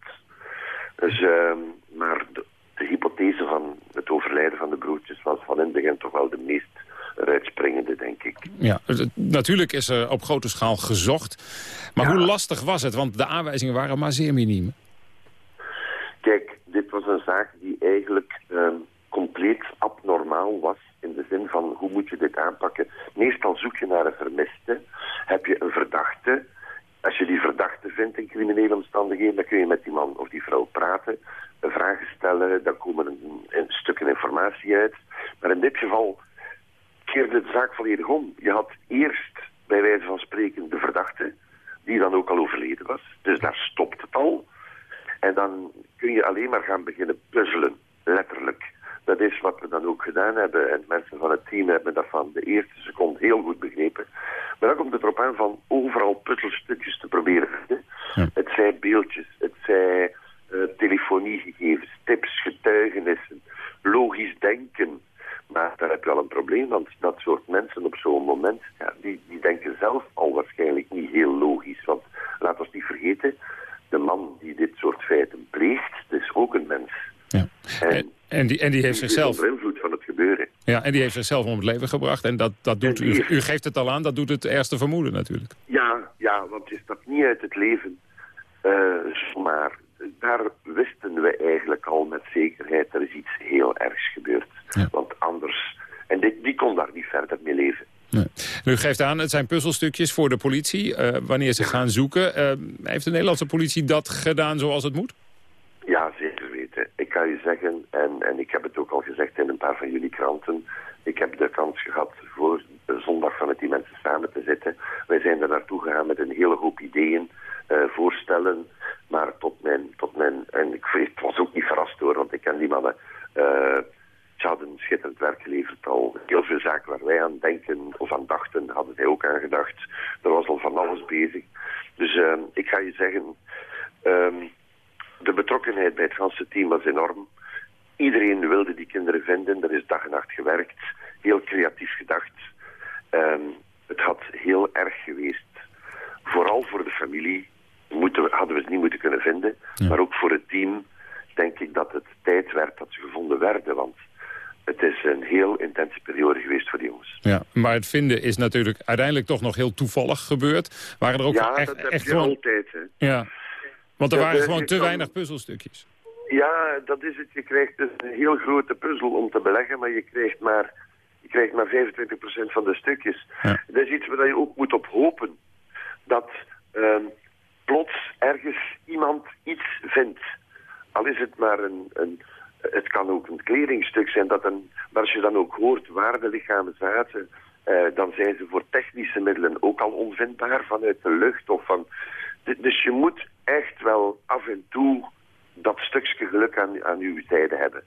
Speaker 41: Dus, ehm, maar de, de hypothese van het overlijden van de broertjes was van in het begin toch wel de meest uitspringende, denk ik.
Speaker 2: Ja, natuurlijk is er op grote schaal gezocht. Maar hoe lastig was het? Want de aanwijzingen waren maar zeer miniem.
Speaker 41: Kijk, dit was een zaak die eigenlijk ehm, compleet abnormaal was. In de zin van, hoe moet je dit aanpakken? Meestal zoek je naar een vermiste. Heb je een verdachte. Als je die verdachte vindt in criminele omstandigheden, dan kun je met die man of die vrouw praten. Vragen stellen, dan komen een stukken informatie uit. Maar in dit geval keerde de zaak volledig om. Je had eerst, bij wijze van spreken, de verdachte, die dan ook al overleden was. Dus daar stopt het al. En dan kun je alleen maar gaan beginnen puzzelen, letterlijk. Dat is wat we dan ook gedaan hebben. En mensen van het team hebben dat van de eerste seconde heel goed begrepen. Maar dan komt het erop aan van overal puzzelstukjes te proberen vinden. Het zijn beeldjes, het zijn eh, telefoniegegevens, tips, getuigenissen, logisch denken. Maar daar heb je al een probleem, want dat soort mensen op zo'n moment, ja, die, die denken zelf al waarschijnlijk niet heel logisch. Want laat ons niet vergeten, de man die dit soort feiten pleegt, is ook een mens.
Speaker 2: Ja.
Speaker 41: En,
Speaker 2: En die, en die heeft
Speaker 41: die
Speaker 2: zichzelf...
Speaker 41: invloed van het gebeuren.
Speaker 2: Ja, en die heeft zichzelf om het leven gebracht. En dat, dat doet, u, u geeft het al aan, dat doet het ergste vermoeden natuurlijk.
Speaker 41: Ja, ja, want je stapt niet uit het leven eh zomaar. Daar wisten we eigenlijk al met zekerheid, er is iets heel ergs gebeurd. Want anders, en dit, die kon daar niet verder mee leven.
Speaker 2: Nee. U geeft aan, het zijn puzzelstukjes voor de politie. eh, wanneer ze gaan zoeken. Eh, heeft de Nederlandse politie dat gedaan zoals het moet?
Speaker 41: Ja, zeker Ik kan je zeggen, en, en ik heb het ook al gezegd in een paar van jullie kranten, ik heb de kans gehad voor zondag van met die mensen samen te zitten. Wij zijn er naartoe gegaan met een hele hoop ideeën, eh, voorstellen, maar tot mijn, tot mijn, en ik, ik was ook niet verrast hoor, want ik ken die mannen, eh, ze hadden schitterend werk geleverd al. Heel veel zaken waar wij aan denken of aan dachten, hadden zij ook aan gedacht. Er was al van alles bezig. Dus eh, ik ga je zeggen, ehm, de betrokkenheid bij het ganse team was enorm. Iedereen wilde die kinderen vinden. Er is dag en nacht gewerkt. Heel creatief gedacht. Ehm, het had heel erg geweest. Vooral voor de familie moeten, hadden we ze niet moeten kunnen vinden. Maar ook voor het team denk ik dat het tijd werd dat ze gevonden werden. Want het is een heel intense periode geweest voor die jongens.
Speaker 2: Ja, maar het vinden is natuurlijk uiteindelijk toch nog heel toevallig gebeurd. Waren er ook
Speaker 41: ja,
Speaker 2: echt,
Speaker 41: dat heb
Speaker 2: echt
Speaker 41: je
Speaker 2: gewoon...
Speaker 41: altijd. Hè.
Speaker 2: Ja, want er
Speaker 41: Ja,
Speaker 2: waren gewoon te
Speaker 41: kan-
Speaker 2: weinig puzzelstukjes.
Speaker 41: Ja, dat is het. Je krijgt dus een heel grote puzzel om te beleggen, maar je krijgt maar, je krijgt maar 25% van de stukjes. Dat is iets waar je ook moet op hopen. Dat ehm, plots ergens iemand iets vindt. Al is het maar een, een het kan ook een kledingstuk zijn, dat een, maar als je dan ook hoort waar de lichamen zaten, eh, dan zijn ze voor technische middelen ook al onvindbaar vanuit de lucht. Of van, dus je moet echt wel af en toe dat stukje geluk aan, aan uw zijde hebben.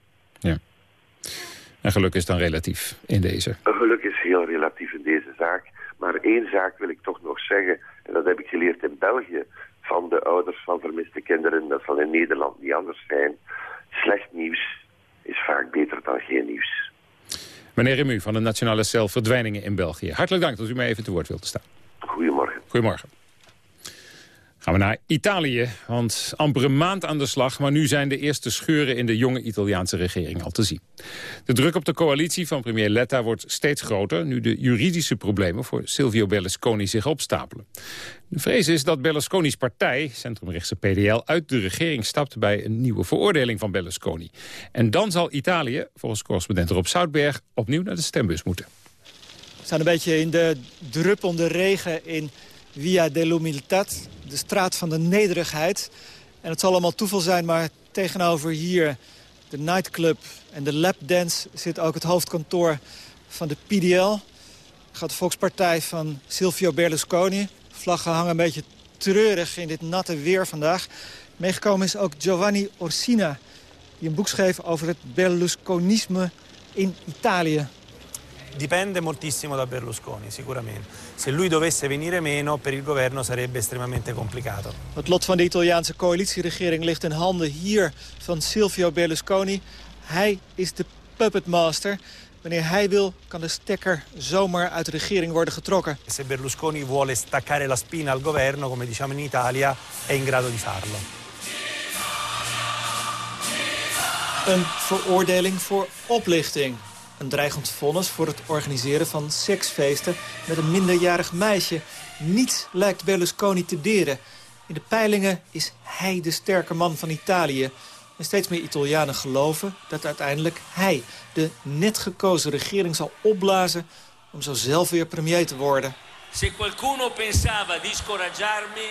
Speaker 2: En geluk is dan relatief in deze.
Speaker 41: Geluk is heel relatief in deze zaak. Maar één zaak wil ik toch nog zeggen, en dat heb ik geleerd in België, van de ouders van vermiste kinderen, dat zal in Nederland niet anders zijn. Slecht nieuws is vaak beter dan geen nieuws.
Speaker 2: Meneer Remu van de Nationale Cel Verdwijningen in België. Hartelijk dank dat u mij even te woord wilt staan.
Speaker 41: Goedemorgen.
Speaker 2: Goedemorgen. Gaan we naar Italië, want amper een maand aan de slag... maar nu zijn de eerste scheuren in de jonge Italiaanse regering al te zien. De druk op de coalitie van premier Letta wordt steeds groter... nu de juridische problemen voor Silvio Berlusconi zich opstapelen. De vrees is dat Berlusconi's partij, centrumrechtse PDL... uit de regering stapt bij een nieuwe veroordeling van Berlusconi. En dan zal Italië, volgens correspondent Rob Zoutberg... opnieuw naar de stembus moeten.
Speaker 42: We staan een beetje in de druppelende regen in Via dell'Umiltà, de straat van de nederigheid. En het zal allemaal toeval zijn, maar tegenover hier de nightclub en de lapdance zit ook het hoofdkantoor van de PDL. De grote volkspartij van Silvio Berlusconi. Vlaggen hangen een beetje treurig in dit natte weer vandaag. Meegekomen is ook Giovanni Orsina, die een boek schreef over het Berlusconisme in Italië.
Speaker 43: Dipende moltissimo da Berlusconi, sicuramente. Se lui dovesse venire meno, per il governo sarebbe estremamente complicato.
Speaker 42: Het lot van de Italiaanse coalitieregering ligt in handen hier van Silvio Berlusconi. Hij is de puppetmaster. Wanneer hij wil, kan de stekker zomaar uit de regering worden getrokken.
Speaker 43: Se Berlusconi vuole staccare la spina al governo, come diciamo in Italia, è in grado di farlo.
Speaker 42: Een veroordeling voor oplichting. Een dreigend vonnis voor het organiseren van seksfeesten met een minderjarig meisje. Niets lijkt Berlusconi te deren. In de peilingen is hij de sterke man van Italië. En steeds meer Italianen geloven dat uiteindelijk hij de net gekozen regering zal opblazen om zo zelf weer premier te worden.
Speaker 44: Se qualcuno pensava di scoraggiarmi,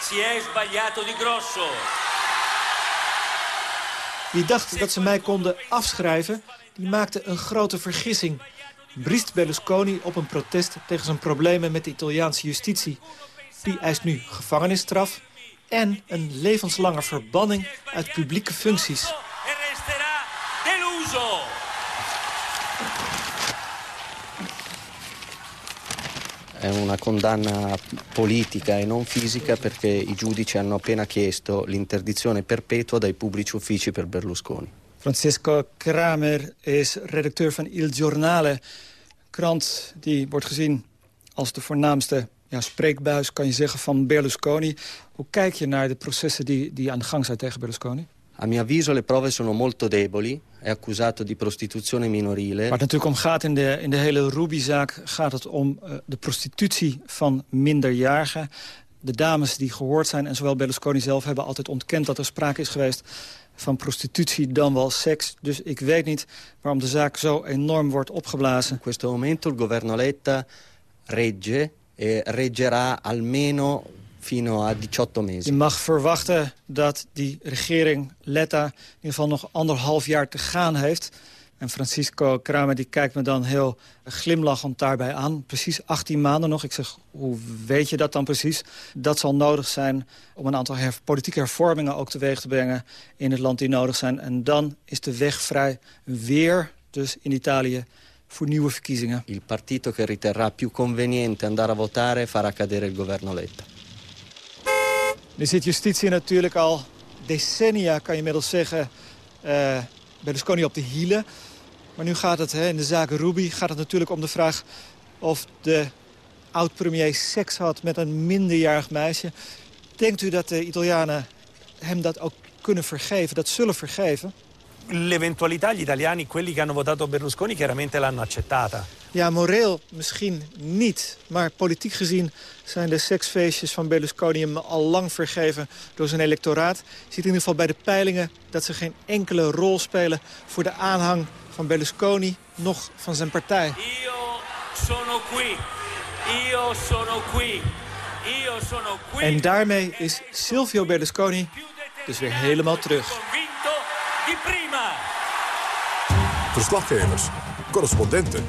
Speaker 44: si è sbagliato di grosso.
Speaker 42: Wie dacht dat ze mij konden afschrijven, die maakte een grote vergissing. Briest Berlusconi op een protest tegen zijn problemen met de Italiaanse justitie. Die eist nu gevangenisstraf en een levenslange verbanning uit publieke functies.
Speaker 45: È una condanna politica e non fisica perché i giudici hanno appena chiesto l'interdizione perpetua dai pubblici uffici per Berlusconi.
Speaker 42: Francisco Kramer is redacteur van Il Giornale. Krant die wordt gezien als de voornaamste ja, spreekbuis, kan je zeggen, van Berlusconi. Hoe kijk je naar de processen die, die aan de gang zijn tegen Berlusconi?
Speaker 45: A mio avviso le prove sono molto deboli. È accusato di prostituzione minorile.
Speaker 42: Waar het natuurlijk om gaat in de, in de hele Ruby-zaak... gaat het om uh, de prostitutie van minderjarigen. De dames die gehoord zijn, en zowel Berlusconi zelf... hebben altijd ontkend dat er sprake is geweest van prostitutie dan wel seks. Dus ik weet niet waarom de zaak zo enorm wordt opgeblazen.
Speaker 45: In questo momento il governo Letta regge e reggerà almeno fino a 18 mesi.
Speaker 42: Je mag verwachten dat die regering Letta in ieder geval nog anderhalf jaar te gaan heeft. En Francisco Kramer die kijkt me dan heel glimlachend daarbij aan. Precies 18 maanden nog. Ik zeg, hoe weet je dat dan precies? Dat zal nodig zijn om een aantal her politieke hervormingen ook teweeg te brengen in het land die nodig zijn. En dan is de weg vrij weer, dus in Italië, voor nieuwe verkiezingen.
Speaker 45: Il partito che riterrà più conveniente andare a votare farà cadere il governo Letta.
Speaker 42: Nu zit justitie natuurlijk al decennia, kan je inmiddels zeggen, uh, Berlusconi op de hielen. Maar nu gaat het hè, in de zaak Ruby gaat het natuurlijk om de vraag of de oud-premier seks had met een minderjarig meisje. Denkt u dat de Italianen hem dat ook kunnen vergeven, dat zullen vergeven?
Speaker 43: L'eventualità, gli italiani, quelli che hanno votato Berlusconi, chiaramente l'hanno accettata.
Speaker 42: Ja, moreel misschien niet. Maar politiek gezien zijn de seksfeestjes van Berlusconi hem al lang vergeven door zijn electoraat. Je ziet in ieder geval bij de peilingen dat ze geen enkele rol spelen voor de aanhang van Berlusconi, nog van zijn partij.
Speaker 44: Io sono qui. Io sono qui. Io sono qui.
Speaker 42: En daarmee is Silvio Berlusconi dus weer helemaal terug.
Speaker 1: Verslaggevers, correspondenten,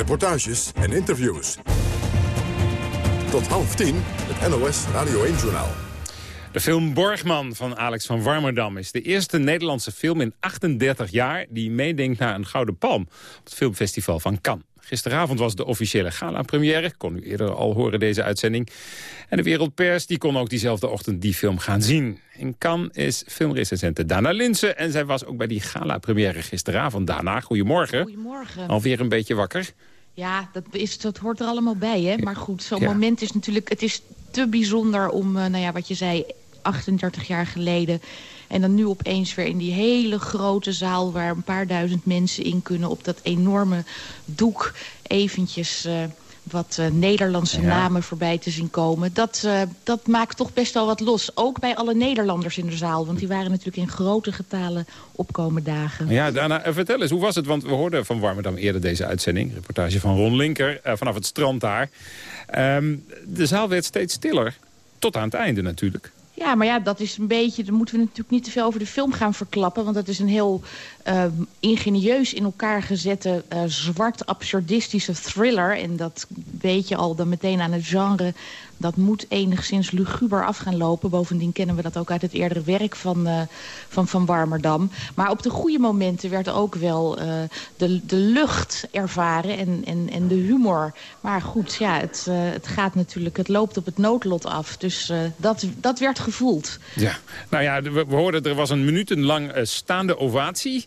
Speaker 1: reportages en interviews. Tot half tien, het NOS Radio 1-journaal.
Speaker 2: De film Borgman van Alex van Warmerdam is de eerste Nederlandse film in 38 jaar... die meedenkt naar een Gouden Palm op het filmfestival van Cannes. Gisteravond was de officiële gala-première. Kon u eerder al horen deze uitzending. En de wereldpers die kon ook diezelfde ochtend die film gaan zien. In Cannes is filmrecensente Dana Linsen. En zij was ook bij die gala-première gisteravond. Dana, goedemorgen.
Speaker 46: Goedemorgen.
Speaker 2: Alweer een beetje wakker.
Speaker 46: Ja, dat, is, dat hoort er allemaal bij, hè. Maar goed, zo'n moment is natuurlijk... Het is te bijzonder om, uh, nou ja, wat je zei, 38 jaar geleden... En dan nu opeens weer in die hele grote zaal... waar een paar duizend mensen in kunnen op dat enorme doek... eventjes uh, wat uh, Nederlandse ja. namen voorbij te zien komen. Dat, uh, dat maakt toch best wel wat los. Ook bij alle Nederlanders in de zaal. Want die waren natuurlijk in grote getalen opkomen dagen.
Speaker 2: Ja, daarna, vertel eens, hoe was het? Want we hoorden van Warmerdam eerder deze uitzending. Reportage van Ron Linker vanaf het strand daar. Um, de zaal werd steeds stiller. Tot aan het einde natuurlijk.
Speaker 46: Ja, maar ja, dat is een beetje... dan moeten we natuurlijk niet te veel over de film gaan verklappen... want dat is een heel uh, ingenieus in elkaar gezette... Uh, zwart absurdistische thriller. En dat weet je al dan meteen aan het genre... dat moet enigszins luguber af gaan lopen. Bovendien kennen we dat ook uit het eerdere werk van uh, Van, van Warmerdam. Maar op de goede momenten werd ook wel de, de lucht ervaren en, en, en de humor. Maar goed, ja, het, het gaat natuurlijk... het loopt op het noodlot af. Dus dat, dat werd gevoeld.
Speaker 2: Ja, nou ja, we, we hoorden er was een minutenlang staande ovatie.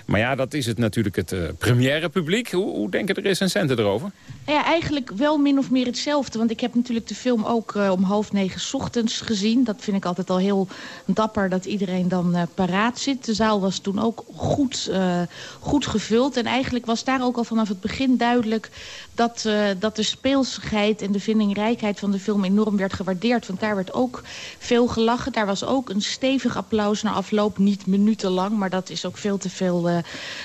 Speaker 2: Maar ja, dat is het natuurlijk het uh, première publiek. Hoe, hoe denken de recensenten erover?
Speaker 46: Ja, eigenlijk wel min of meer hetzelfde. Want ik heb natuurlijk de film ook uh, om half negen ochtends gezien. Dat vind ik altijd al heel dapper dat iedereen dan uh, paraat zit. De zaal was toen ook goed, goed gevuld. En eigenlijk was daar ook al vanaf het begin duidelijk... dat, dat de speelsigheid en de vindingrijkheid van de film enorm werd gewaardeerd. Want daar werd ook veel gelachen. Daar was ook een stevig applaus na afloop. Niet minutenlang, maar dat is ook veel te veel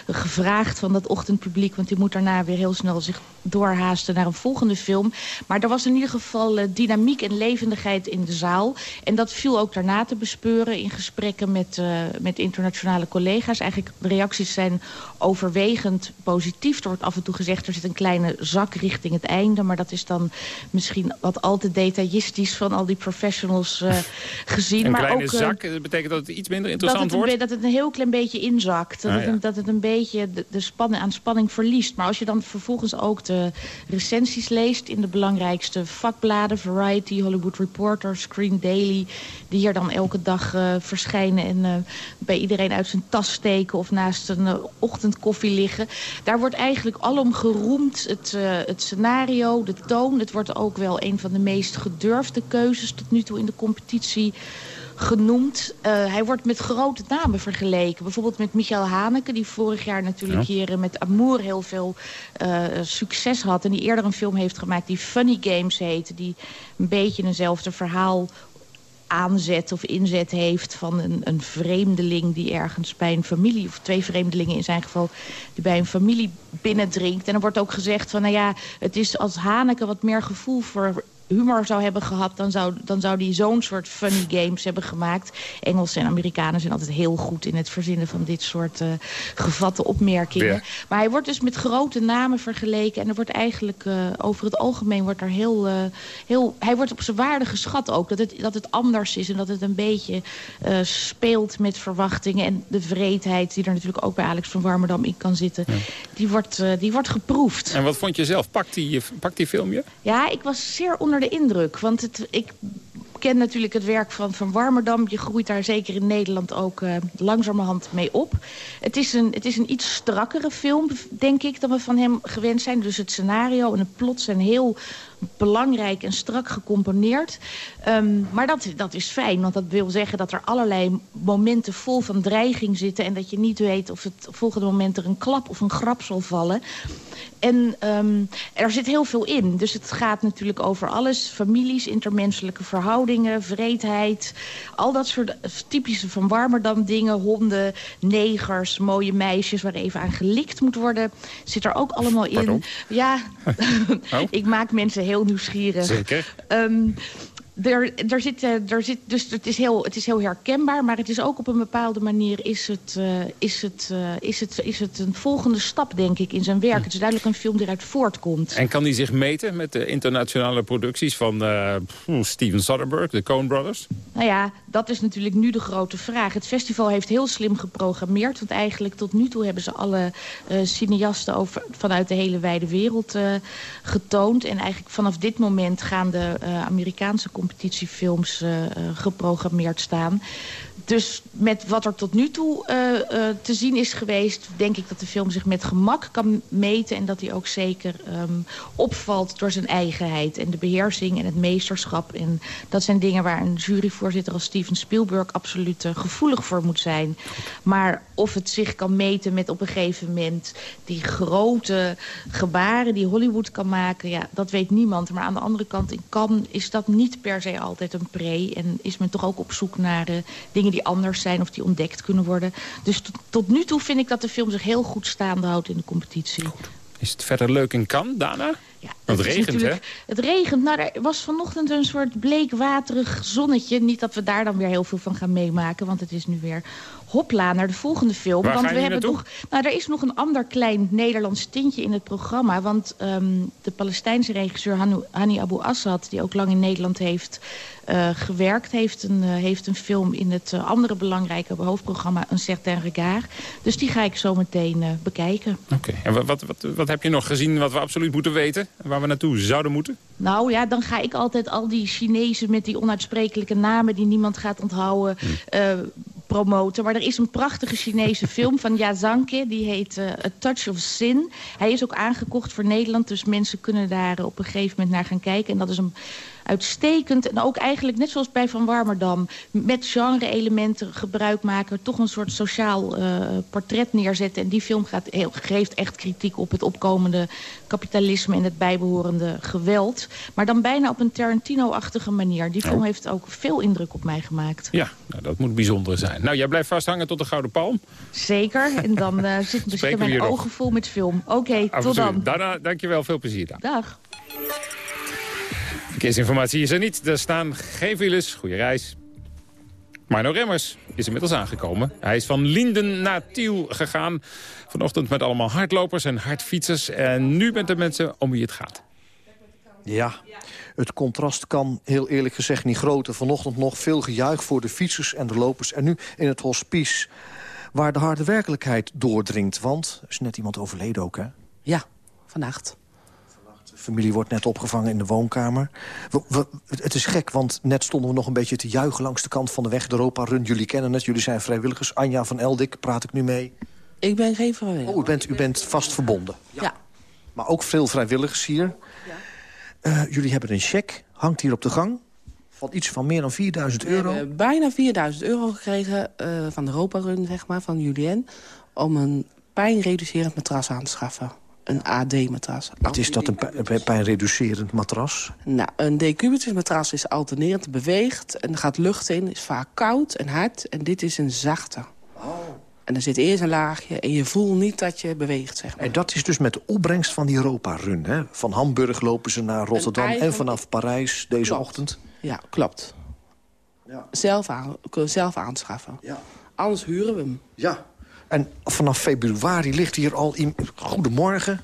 Speaker 46: gevraagd van dat ochtendpubliek. Want die moet daarna weer heel snel zich doorhaasten naar een volgende film. Maar er was in ieder geval uh, dynamiek en levendigheid in de zaal. En dat viel ook daarna te bespeuren in gesprekken met, uh, met internationale collega's. Eigenlijk de reacties zijn overwegend positief. Er wordt af en toe gezegd er zit een kleine zak richting het einde. Maar dat is dan misschien wat al te detailistisch van al die professionals uh, gezien.
Speaker 2: Een
Speaker 46: maar
Speaker 2: kleine
Speaker 46: ook,
Speaker 2: zak, dat betekent dat het iets minder interessant
Speaker 46: dat het,
Speaker 2: wordt?
Speaker 46: Dat het een heel klein beetje inzakt. Dat,
Speaker 2: Ah,
Speaker 46: het. Dat het een beetje de, spanning, aan spanning verliest. Maar als je dan vervolgens ook de recensies leest... in de belangrijkste vakbladen, Variety, Hollywood Reporter, Screen Daily... die hier dan elke dag uh, verschijnen en uh, bij iedereen uit zijn tas steken... of naast een uh, ochtendkoffie liggen. Daar wordt eigenlijk alom geroemd het, het scenario, de toon. Het wordt ook wel een van de meest gedurfde keuzes tot nu toe in de competitie genoemd. Uh, hij wordt met grote namen vergeleken. Bijvoorbeeld met Michael Haneke, die vorig jaar natuurlijk
Speaker 26: Ja.
Speaker 46: hier uh, met Amour heel veel uh, succes had. En die eerder een film heeft gemaakt die Funny Games heette. Die een beetje eenzelfde verhaal aanzet of inzet heeft van een, een vreemdeling die ergens bij een familie... of twee vreemdelingen in zijn geval, die bij een familie binnendringt. En er wordt ook gezegd van, nou ja, het is als Haneke wat meer gevoel voor humor zou hebben gehad... dan zou, dan zou die zo'n soort funny games hebben gemaakt. Engelsen en Amerikanen zijn altijd heel goed in het verzinnen van dit soort uh, gevatte opmerkingen.
Speaker 26: Ja.
Speaker 46: Maar hij wordt dus met grote namen vergeleken. En er wordt eigenlijk uh, over het algemeen wordt er heel, uh, heel... Hij wordt op zijn waarde geschat ook. Dat het, dat het anders is en dat het een beetje uh, speelt met verwachtingen. En de vreedheid die er natuurlijk ook bij Alex van Warmerdam in kan zitten.
Speaker 2: Ja.
Speaker 46: Die, wordt, uh, die wordt geproefd.
Speaker 2: En wat vond je zelf? Pakt die, pakt die film je?
Speaker 46: Ja, ik was zeer onder de indruk. Want het, ik ken natuurlijk het werk van Van Warmerdam. Je groeit daar zeker in Nederland ook uh, langzamerhand mee op. Het is, een, het is een iets strakkere film, denk ik, dan we van hem gewend zijn. Dus het scenario en het plot zijn heel belangrijk en strak gecomponeerd. Um, maar dat, dat is fijn, want dat wil zeggen dat er allerlei momenten vol van dreiging zitten... en dat je niet weet of het volgende moment er een klap of een grap zal vallen. En um, er zit heel veel in. Dus het gaat natuurlijk over alles. Families, intermenselijke verhoudingen, vreedheid. Al dat soort typische van Warmerdam dingen. Honden, negers, mooie meisjes waar even aan gelikt moet worden. Zit er ook allemaal in.
Speaker 2: Pardon?
Speaker 46: Ja,
Speaker 2: oh.
Speaker 46: ik maak mensen heel nieuwsgierig.
Speaker 2: Zeker.
Speaker 46: Um, er, er zit, er zit, dus het is, heel, het is heel herkenbaar, maar het is ook op een bepaalde manier is het, uh, is het, uh, is het, is het een volgende stap, denk ik, in zijn werk. Het is duidelijk een film die eruit voortkomt.
Speaker 2: En kan hij zich meten met de internationale producties van uh, Steven Soderbergh, de Coen Brothers?
Speaker 46: Nou ja, dat is natuurlijk nu de grote vraag. Het festival heeft heel slim geprogrammeerd, want eigenlijk tot nu toe hebben ze alle cineasten over, vanuit de hele wijde wereld getoond. En eigenlijk vanaf dit moment gaan de Amerikaanse competitiefilms uh, geprogrammeerd staan. Dus met wat er tot nu toe uh, uh, te zien is geweest... denk ik dat de film zich met gemak kan meten... en dat hij ook zeker um, opvalt door zijn eigenheid... en de beheersing en het meesterschap. En dat zijn dingen waar een juryvoorzitter als Steven Spielberg... absoluut uh, gevoelig voor moet zijn. Maar of het zich kan meten met op een gegeven moment... die grote gebaren die Hollywood kan maken... ja, dat weet niemand. Maar aan de andere kant is dat niet per se altijd een pre... en is men toch ook op zoek naar dingen die anders zijn of die ontdekt kunnen worden. Dus tot, tot nu toe vind ik dat de film zich heel goed staande houdt in de competitie.
Speaker 2: Goed. Is het verder leuk in Cannes, Dana?
Speaker 46: Ja,
Speaker 2: het, het regent, hè?
Speaker 46: Het regent. Nou, er was vanochtend een soort bleekwaterig zonnetje. Niet dat we daar dan weer heel veel van gaan meemaken, want het is nu weer hopla naar de volgende film.
Speaker 2: Waar
Speaker 46: want we hebben
Speaker 2: naartoe?
Speaker 46: nog. Nou, er is nog een ander klein Nederlands tintje in het programma. Want um, de Palestijnse regisseur Hanu, Hani Abu Assad, die ook lang in Nederland heeft uh, gewerkt, heeft een, uh, heeft een film in het uh, andere belangrijke hoofdprogramma, Een Certain Regard. Dus die ga ik zo meteen bekijken.
Speaker 2: Oké, okay. en wat, wat, wat, heb je nog gezien wat we absoluut moeten weten? Waar we naartoe zouden moeten?
Speaker 46: Nou ja, dan ga ik altijd al die Chinezen met die onuitsprekelijke namen die niemand gaat onthouden hmm. Promoten. Maar er is een prachtige Chinese film van Ya Zanke. Die heet uh, A Touch of Sin. Hij is ook aangekocht voor Nederland. Dus mensen kunnen daar op een gegeven moment naar gaan kijken. En dat is een uitstekend. En ook eigenlijk, net zoals bij Van Warmerdam... met genre-elementen gebruik maken... toch een soort sociaal uh, portret neerzetten. En die film gaat, heel, geeft echt kritiek op het opkomende kapitalisme... en het bijbehorende geweld. Maar dan bijna op een Tarantino-achtige manier. Die film
Speaker 2: Oh.
Speaker 46: heeft ook veel indruk op mij gemaakt.
Speaker 2: Ja, nou, dat moet bijzonder zijn. Nou, jij blijft vasthangen tot de Gouden Palm.
Speaker 46: Zeker. En dan uh, zitten
Speaker 2: Spreken
Speaker 46: misschien mijn ogen vol met film. Oké, tot dan.
Speaker 2: Daarna, dankjewel. Veel plezier dan.
Speaker 46: Dag.
Speaker 2: Verkeersinformatie is er niet. Er staan geen files. Goeie reis. Marno Remmers is inmiddels aangekomen. Hij is van Linden naar Tiel gegaan. Vanochtend met allemaal hardlopers en hardfietsers. En nu met de mensen om wie het gaat.
Speaker 26: Ja, het contrast kan heel eerlijk gezegd niet groter. Vanochtend nog veel gejuich voor de fietsers en de lopers. En nu in het hospice, waar de harde werkelijkheid doordringt. Want er is net iemand overleden ook, hè?
Speaker 47: Ja, vannacht.
Speaker 26: Familie wordt net opgevangen in de woonkamer. We, we, het is gek, want net stonden we nog een beetje te juichen... langs de kant van de weg, de Europa-run. Jullie kennen het, jullie zijn vrijwilligers. Anja van Eldik, praat ik nu mee.
Speaker 47: Ik ben geen vrijwilliger.
Speaker 26: Oh, u bent, u bent vast verbonden.
Speaker 47: Ja.
Speaker 26: Maar ook veel vrijwilligers hier. Uh, jullie hebben een cheque, hangt hier op de gang... van iets van meer dan 4000
Speaker 47: We
Speaker 26: euro.
Speaker 47: hebben bijna 4000 euro gekregen uh, van de Europa-run, zeg maar, van Julien... om een pijnreducerend matras aan te schaffen. Een AD-matras.
Speaker 26: Wat is dat, een pij- pijnreducerend matras?
Speaker 47: Nou, een decubitus matras is alternerend, beweegt en er gaat lucht in, is vaak koud en hard. En dit is een zachte. En er zit eerst een laagje en je voelt niet dat je beweegt, zeg maar.
Speaker 26: En dat is dus met de opbrengst van die Europa-run, hè? Van Hamburg lopen ze naar Rotterdam en vanaf Parijs deze
Speaker 47: Klopt.
Speaker 26: ochtend.
Speaker 47: Ja, klopt. Zelf, aan, zelf aanschaffen. Anders huren we hem.
Speaker 26: Ja. En vanaf februari ligt hier al... In... Goedemorgen.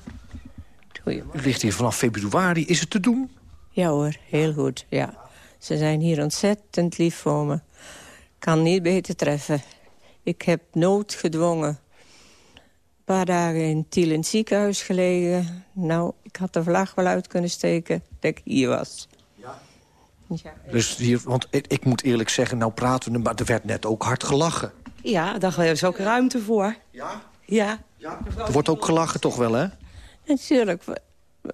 Speaker 26: U ligt hier vanaf februari. Is het te doen?
Speaker 48: Ja hoor, heel goed, ja. Ze zijn hier ontzettend lief voor me. Kan niet beter treffen. Ik heb noodgedwongen een paar dagen in Tiel in het ziekenhuis gelegen. Nou, ik had de vlag wel uit kunnen steken dat ik hier was. Ja. Ja.
Speaker 26: Dus hier, want ik, ik moet eerlijk zeggen, nou praten we, maar er werd net ook hard gelachen.
Speaker 25: Ja, daar is ook ruimte voor. Ja? Ja.
Speaker 26: Er wordt ook gelachen toch wel, hè?
Speaker 48: Natuurlijk.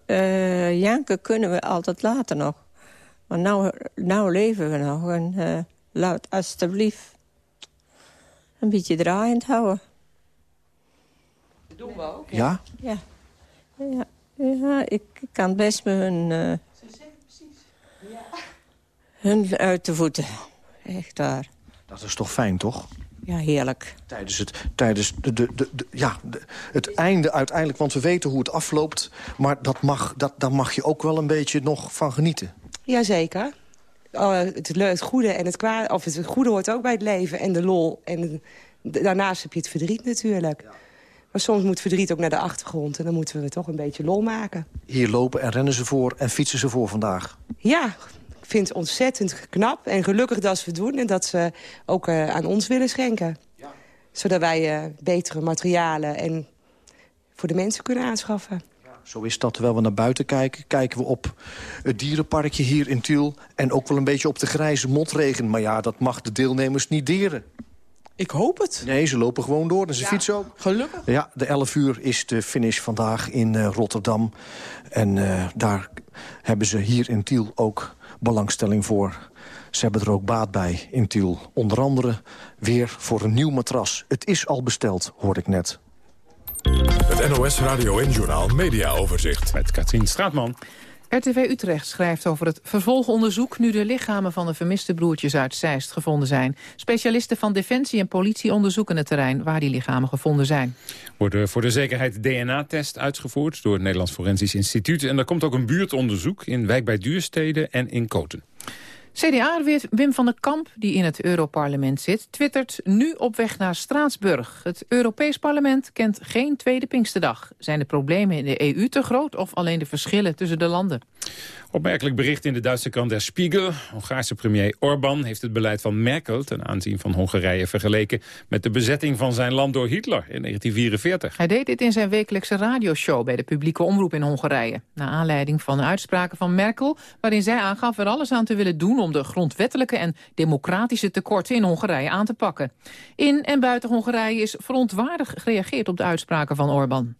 Speaker 48: Uh, janken kunnen we altijd later nog. Maar nou, nou leven we nog. En uh, laat alstublieft een beetje draaiend houden.
Speaker 25: Dat doen we ook.
Speaker 26: Ja?
Speaker 48: Ja. Ja, ja ik kan best me hun... Uh, ja. Hun uit de voeten. Echt waar.
Speaker 26: Dat is toch fijn, toch?
Speaker 48: Ja, heerlijk.
Speaker 26: Tijdens het, tijdens de, de, de, de ja, de, het einde uiteindelijk, want we weten hoe het afloopt... maar dat mag, dat, daar mag je ook wel een beetje nog van genieten.
Speaker 25: Jazeker. Oh, het, het goede en het kwaad, of het goede hoort ook bij het leven en de lol. En daarnaast heb je het verdriet natuurlijk. Maar soms moet verdriet ook naar de achtergrond en dan moeten we toch een beetje lol maken.
Speaker 26: Hier lopen en rennen ze voor en fietsen ze voor vandaag.
Speaker 25: Ja, vind het ontzettend knap en gelukkig dat ze het doen... en dat ze ook uh, aan ons willen schenken. Ja. Zodat wij uh, betere materialen en voor de mensen kunnen aanschaffen.
Speaker 26: Zo is dat. Terwijl we naar buiten kijken, kijken we op het dierenparkje hier in Tiel... en ook wel een beetje op de grijze motregen. Maar ja, dat mag de deelnemers niet deren.
Speaker 25: Ik hoop het.
Speaker 26: Nee, ze lopen gewoon door en ze
Speaker 25: ja,
Speaker 26: fietsen ook.
Speaker 25: Gelukkig.
Speaker 26: Ja, de 11 uur is de finish vandaag in uh, Rotterdam. En uh, daar hebben ze hier in Tiel ook belangstelling voor. Ze hebben er ook baat bij in Tiel. Onder andere weer voor een nieuw matras. Het is al besteld, hoorde ik net.
Speaker 49: Het NOS Radio en Journal Media Overzicht.
Speaker 2: Met Katrien Straatman.
Speaker 50: RTV Utrecht schrijft over het vervolgonderzoek... nu de lichamen van de vermiste broertjes uit Zeist gevonden zijn. Specialisten van Defensie en politie onderzoeken het terrein... waar die lichamen gevonden zijn.
Speaker 2: Worden voor de zekerheid DNA-test uitgevoerd... door het Nederlands Forensisch Instituut. En er komt ook een buurtonderzoek in Wijk bij Duurstede en in Koten.
Speaker 50: CDA Wim van den Kamp, die in het Europarlement zit... twittert nu op weg naar Straatsburg. Het Europees Parlement kent geen tweede Pinksterdag. Zijn de problemen in de EU te groot of alleen de verschillen tussen de landen?
Speaker 2: Opmerkelijk bericht in de Duitse krant Der Spiegel. Hongaarse premier Orbán heeft het beleid van Merkel... ten aanzien van Hongarije vergeleken met de bezetting van zijn land door Hitler in 1944.
Speaker 50: Hij deed dit in zijn wekelijkse radioshow bij de publieke omroep in Hongarije. Naar aanleiding van de uitspraken van Merkel... waarin zij aangaf er alles aan te willen doen om de grondwettelijke en democratische tekorten in Hongarije aan te pakken. In en buiten Hongarije is verontwaardigd gereageerd op de uitspraken van Orbán.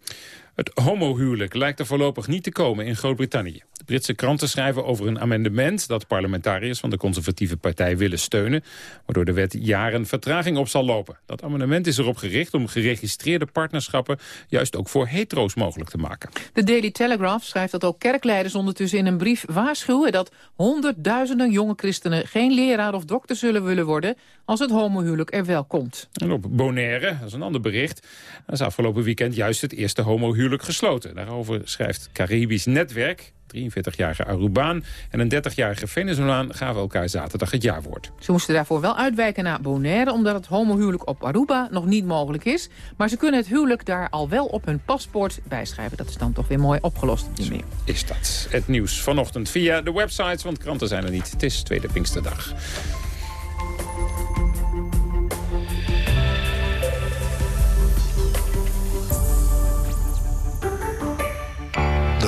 Speaker 2: Het homohuwelijk lijkt er voorlopig niet te komen in Groot-Brittannië. Britse kranten schrijven over een amendement dat parlementariërs van de conservatieve partij willen steunen, waardoor de wet jaren vertraging op zal lopen. Dat amendement is erop gericht om geregistreerde partnerschappen juist ook voor hetero's mogelijk te maken.
Speaker 50: De Daily Telegraph schrijft dat ook kerkleiders ondertussen in een brief waarschuwen dat honderdduizenden jonge christenen geen leraar of dokter zullen willen worden als het homohuwelijk er wel komt.
Speaker 2: En op Bonaire, dat is een ander bericht, is afgelopen weekend juist het eerste homohuwelijk gesloten. Daarover schrijft Caribisch Netwerk. 43-jarige Arubaan en een 30-jarige Venezolaan gaven elkaar zaterdag het jaarwoord.
Speaker 50: Ze moesten daarvoor wel uitwijken naar Bonaire... omdat het homohuwelijk op Aruba nog niet mogelijk is. Maar ze kunnen het huwelijk daar al wel op hun paspoort bijschrijven. Dat is dan toch weer mooi opgelost op die manier.
Speaker 2: Is dat het nieuws vanochtend via de websites, want kranten zijn er niet. Het is Tweede Pinksterdag.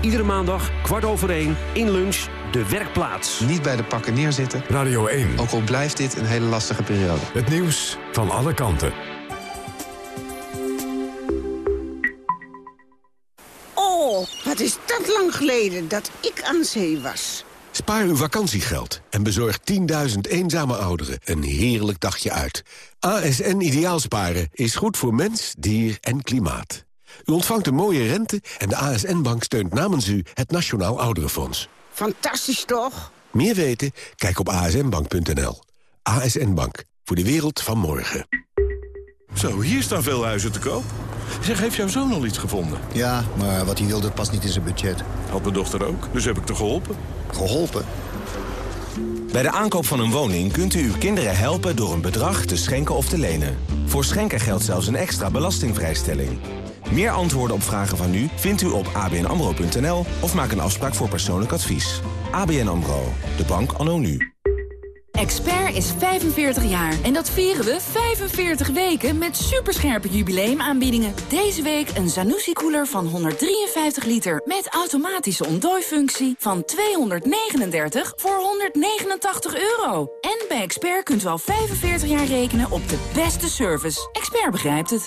Speaker 51: Iedere maandag, kwart over één, in lunch, de werkplaats.
Speaker 52: Niet bij de pakken neerzitten.
Speaker 49: Radio 1.
Speaker 52: Ook al blijft dit een hele lastige periode.
Speaker 49: Het nieuws van alle kanten.
Speaker 28: Oh, wat is dat lang geleden dat ik aan zee was.
Speaker 1: Spaar uw vakantiegeld en bezorg 10.000 eenzame ouderen een heerlijk dagje uit. ASN Ideaalsparen is goed voor mens, dier en klimaat. U ontvangt een mooie rente en de ASN-bank steunt namens u het Nationaal Ouderenfonds.
Speaker 28: Fantastisch toch?
Speaker 1: Meer weten? Kijk op asnbank.nl. ASN Bank, voor de wereld van morgen.
Speaker 27: Zo, hier staan veel huizen te koop. Zeg, heeft jouw zoon al iets gevonden?
Speaker 53: Ja, maar wat hij wilde past niet in zijn budget.
Speaker 27: Had mijn dochter ook, dus heb ik te geholpen.
Speaker 53: Geholpen?
Speaker 51: Bij de aankoop van een woning kunt u uw kinderen helpen door een bedrag te schenken of te lenen. Voor schenken geldt zelfs een extra belastingvrijstelling. Meer antwoorden op vragen van u vindt u op abnamro.nl of maak een afspraak voor persoonlijk advies. ABN AMRO, de bank anno nu.
Speaker 54: Expert is 45 jaar en dat vieren we 45 weken met superscherpe jubileumaanbiedingen. Deze week een Zanussi-koeler van 153 liter met automatische ontdooifunctie van 239 voor 189 euro. En bij Expert kunt u al 45 jaar rekenen op de beste service. Expert begrijpt het.